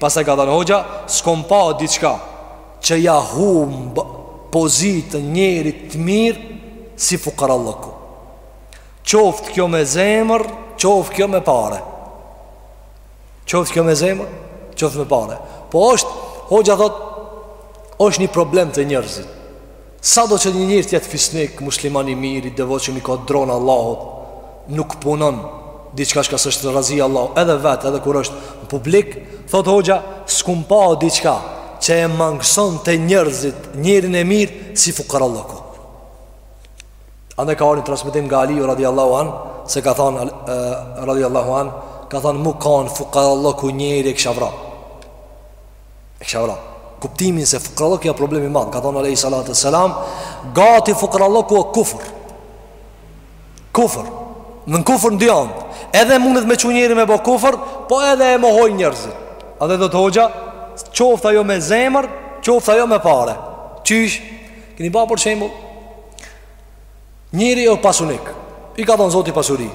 Pastaj ka thënë hoxha, s'kom pa diçka që ja humb pozitën njerit të mirë si fukarallëku. Qoftë kjo me zemër, qoftë kjo me pare. Qoftë kjo me zemër, qoftë me pare. Po është, hoxha thot, është një problem te njerëzit. Sado që një njeri të jetë fisnik, musliman i mirë, i devotshëm, ia ka dron Allahut, nuk punon diçka çka s'është razi Allahu, edhe vet, edhe kur është në publik, thotë hoxha, s'kom pa diçka që e mangëson te njerëzit njerin e mirë si fukaralloku. Andaj ka ardh një transmetim nga Aliu radhiyallahu an se ka thënë radhiyallahu an ka thënë mu kanë fukaralloku njeri e kësha vra. E kësha vra Kuptimin se fukrallëku o problem i madh Ka thonë Alehi Salat e Selam Gati fukrallëku o kufr Kufr Në në kufr në dy anët Edhe mundet me çu njerin me bo kufr Po edhe e mohojn njerëzit Edhe thotë hoxha Qoftë ajo me zemër Qoftë ajo me pare Qysh Kini pa për shembull Njeri o pasanik I ka dhonë zoti pasuri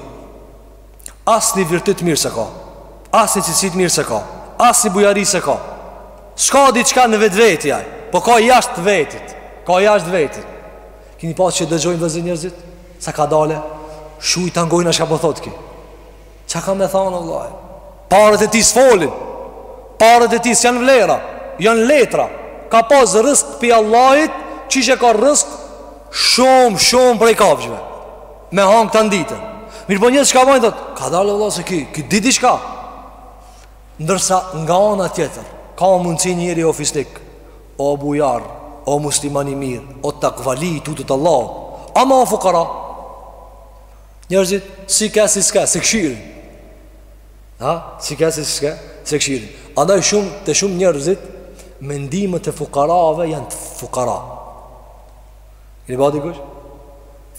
Asnjë virtyt t'mirë s'e ka Asnjë cilësi t'mirë s'e ka Asnjë bujari s'e ka S'ka diçka në vetveti aj Po ka jashtë vetit Ka jashtë vetit Kini pa që dëgjojnë dhe zi njerëzit Sa kadale Shuj ta ngojna çka po thot ky Ça ka me thanë vallahi Paret e tij s'folin Paret e tij s'janë vlera Janë letra Ka pas rrësk pi Allahit Qysh e ka rrësk Shumë, shumë prej kafshëve Me hangër këta n'ditë Mirëpo njerëzit çka bajnë thot Kadalë vallah se ky, ky di diçka Ndërsa nga ana tjetër Ka mundësi njeri o fisnik O bujar O musliman i mirë O takvali i tutet Allahut Ama o fukara Njerëzit si ke si s'ke S'e kshirin Ha? Si ke si s'ke S'e kshirin Andaj shumë te shumë njerëzit Mendimet e fukarave janë të fukara Keni pa dikush?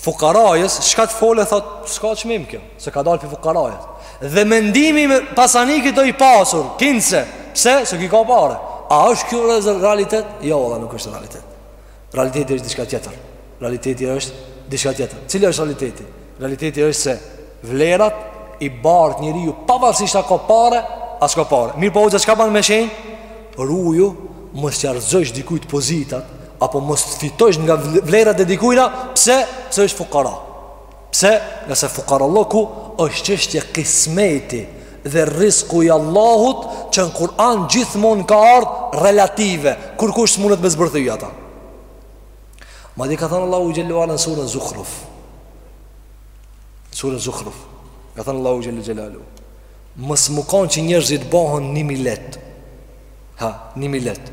Fukarajës, çka të folë, thot, s'ka çmim kjo, se ka dalë pi fukarajës. Dhe mendimi i pasanikit o i pasur, kinse, pse, se ky ka pare. A është kjo vllezër realitet? Jo, valla nuk është realitet. Realiteti është diçka tjetër. Realiteti është diçka tjetër. Cili është realiteti? Realiteti është se vlerat i bart njeriu Pavarësisht a ka pare, a s'ka pare Mirëpo hoxha, çka ban me shenjë? Ruju, mos ja rrëzosh dikujt pozitat Apo mos t'fitosh nga vlerat e dikujna Pse? Pse është fukara Pse? Ngase fukarallëku është çështje kismeti Dhe rrisku i Allahut Që në Kur'an gjithmon ka ardhë relative Kurkush s'mundet me zbërthy ata Madje ka thënë Allahu Xhel-le ue Ala në suren Zuhruf Suren Zuhruf Ka thënë Allahu Xhel-le Xhelaluhu Mos m'u kanë që njerëzit bëhen një milet Ha, një milet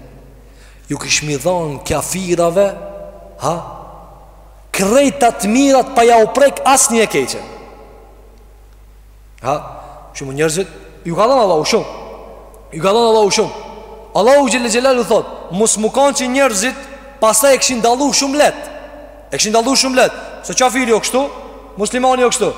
Ju kishmi dhanë kjafirave Ha Krejta t'mirat pa jau prek asnjë e keqe Ha, shumë njerëzit Ju ka dhënë Allahu shumë Ju ka dhënë Allahu shumë Allahu xhel-le xhelaluhu thot Mos m'u kanë që njerëzit Pastaj e kishin dallu shumë leht E kishin dallu shumë leht Se qafiri o kështu Muslimani o kështu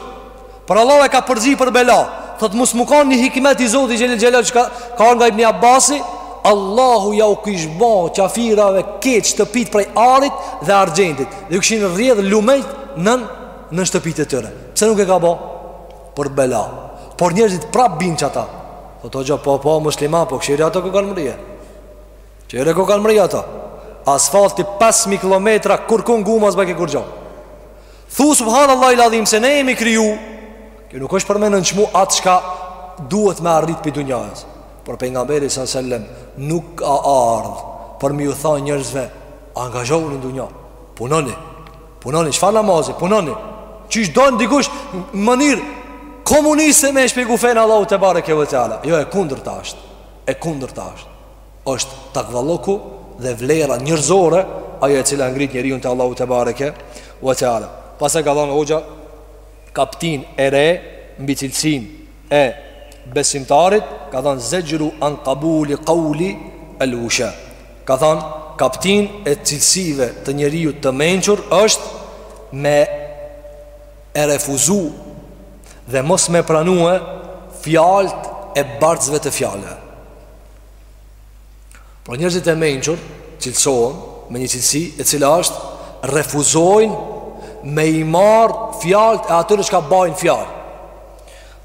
Por Allahu e ka përzi për bela Thot mos m'u kanë një hikmet i Zotit xhel-le xhelaluhu Çka, ka nga ibn Abasi Allahu jau kish bo qafirave krejt shtëpit prej arit dhe argjendit Dhe ju kishin rrjedh lumejt nën nën shtëpit e tyre Pse nuk e ka bo? Për bela Por njerëzit prap bin n'qata Thotë, po, po, musliman, po, kshir ato ku kanë mrri Kshir ku kanë mrri ato Asfalti 5.000 km, kurkun guma s'bajke kurgjo Thu subhanallahil adhim se ne jemi kriju Kjo nuk është për me nënçmu atë çka duhet me arrit pi dunjajës Por Pejgamberi së sellem nuk ka ardhë Për mi ju thanë njerëzve angazhohuni n'dunja Punoni Punoni, çfarë namazi, punoni Qysh don dikush në mënyrë komuniste me e shpjegu fenë e Allahut tebareke ve teala Jo e kundërta është E kundërta është është takvallëku dhe vlera njerëzore Ajo e cila e ngrit njeriun te Allahu tebareke ve teala Pastaj ka thonë hoxha Kaptinë e re Mbi cilësinë e besimtarit Ka thonë zexhru an kabuli kauli el vusha Ka thënë, Kaptinë e cilësive të njeriut të mençur është me e refuzu dhe mos me pranue fjalët e bartësve të fjalëve. Por njerëzit e mençur cilësohen me një cilësi e cila është refuzojnë me i marrë fjalët e atyre çka bajnë fjalë.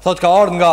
Thotë ka ardh nga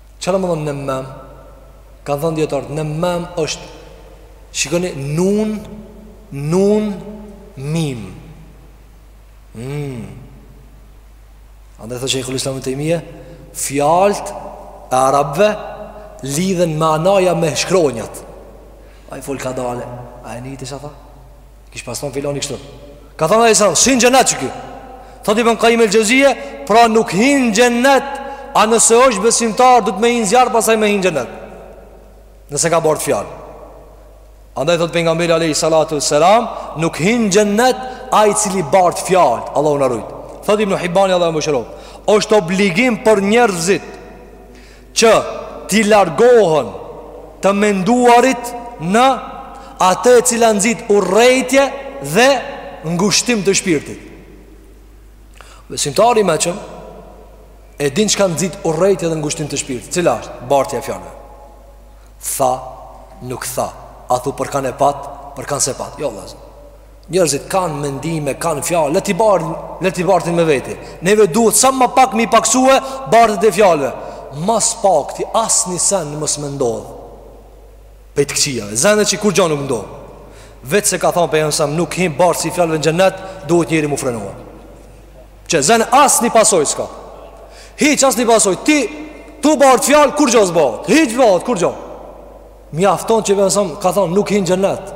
Çka do me thënë nemmam? Kanë thënë dijetarët, nemmam është, shikoni, nun, nun, mim. Mm. Andaj thotë shejhul islam Tejmije, fjalt e arabve lidhen manaja me shkronjat. A i fol kadale, a e nite çka tha? Kish pas thonë filoni kështu Ka thonë alejhi selam, s'hin xhenet qeky Thotë Ibn Kajim el Xhevzije Pra nuk hin xhenet A nëse është besimtar Duhet me hi n'zjarr pastaj me hi n'xhenet Nëse ka bart fjalë Andaj thotë pejgamberi alejhi salatu ve selam Nuk hin xhenet Ai i cili bart fjalë Allahu na rujt Thotë Ibn Hibani Allahu e mëshiroftë është obligim për njerëzit që t'i largohen të menduarit në atë e cila nxit urrejtje dhe ngushtim të shpirtit. Besimtari i meçëm e din çka nxit urrejtje dhe ngushtim të shpirtit. Cila është bartja e fjalëve? Tha, nuk tha. A thu për kënd e pat, për kënd s'e pat. Jo, vllazën. Njerëzit kanë mendime, kanë fjalë, le t'i bart, le t'i bartin me vete. Neve duhet sa më pak m'i paksue bartjet e fjalëve. Më së pakti asnjë sen mos mendon. Pej të këqijave, zëne që kurgjo nuk ndodh. Veç se ka thënë pejgamberi alejhi selam nuk hin bartësi i fjalëve në xhenet, duhet njeri m'u frenue. Që zëne asnjë pasojë s'ka. Hiç asnjë pasojë. Ti tu bart fjalë kurgjo s'bëhet. Hiç s'bëhet kurgjo. Mjafton që pejgamberi ka thënë nuk hin xhenet.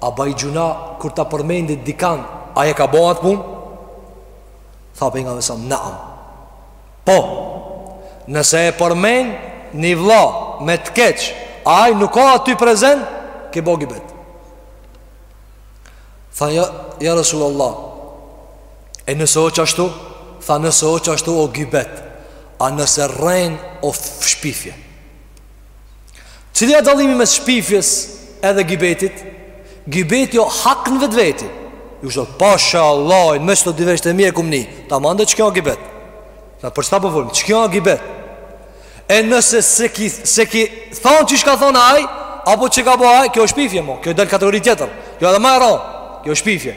A baj gjynah kur ta përmendi dikan Ai e ka bo atë punë Tha pejgamberi alejhi selam Naam Po Nëse e përmend Një vlla me të keq A ai nuk o aty prezent Ke bo gibet Tha ja, ja Resul Allah E nëse o qashtu Tha nëse o qashtu o gibet A nëse rren o shpifje Cili është dallimi mes shpifjes edhe gibetit? Gibeti o hak në vetveti. Ju shto, pasha Allah, në mes të diveshte m'je kum ni. Tamam de që kjo është gibet. Në për shta përfurim, po që kjo është gibet. E nëse s'e ki, s'e ki thonë qi çka thonë aj, apo që ka bo aj, kjo është shpifje mo. Kjo është del te kategori tjetër. Kjo edhe ma e ronë, kjo është shpifje.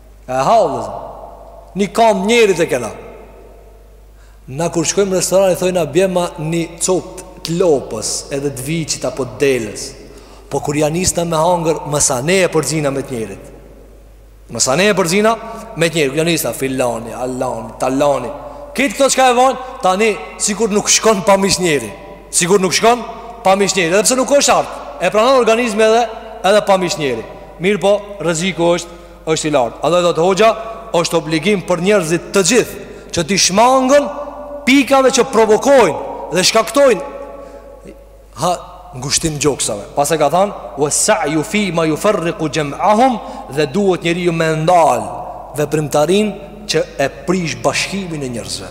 E halë Ni kam njerit e kena Na kur shkojmë n'restoran i thojna bjema një copë të lopës edhe të viçit apo të deles Po kur ja nisna me hangër mes ane e përzina me të njerit Mes ane e përzina me të njerit Kur ja nisna filani, alani, talani Kit këto çka e ban Tani sikur nuk shkon pa mish njeri Sikur nuk shkon pa mish njeri Edhe pse nuk është art E pranon organizmi edhe, edhe pa mish njeri Mirëpo rreziku është është i lartë. Andaj thotë hoxha është obligim për njerëzit të gjithë që t'i shmangen pikave që provokojnë dhe shkaktojnë ha ngushtim gjoksave. Pastaj ka thanë, "Wa sa'yu fi ma yufarriqu jam'ahum" dhe duhet njeriu me ndal veprimtarinë që e prish bashkimin e njerëzve.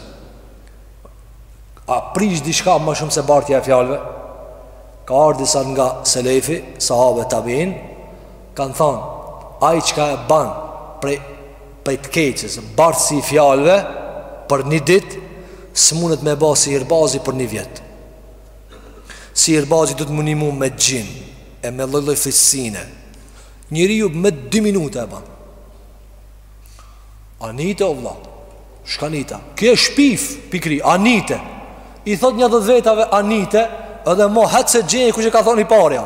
A prish diçka ma shumë se bartja e fjalëve? Ka ardh disa nga selefi, sahabët tabiin, Kanë than, ai çka e ban prej prej të keqes, bartsi i fjalëve për një ditë, s'munet me e ba sihirbazi për një vjet. Sihirbazi do t'u munu me xhin e me lloj-lloj frisine. Njeriu me 2 minuta e ban. A nite o vëlla. Shka nita. Kë shpif pikri A nite. I thot nja dhet vetave A nite, edhe mo hiç s'e gjeni kush e ka thonë i pari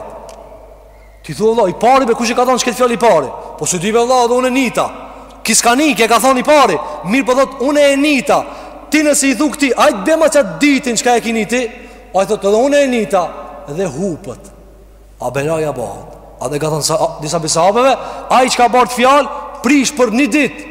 Ti thu vëlla, i pari be kush e ka thon qët fjalë i pari? Po s'di be vëlla, edhe unë e nita. Ky s'ka ni që e ka thënë i pari, mirëpo thot unë e nita. Ti nëse i thu këtij, hajt be ma çat ditën çka e ke ni ti, ai thot edhe unë e nita dhe hupet. A belaja bahet. Edhe ka thënë sa, disa bi sahabeve, ai çka bart fjalë, prish për një ditë.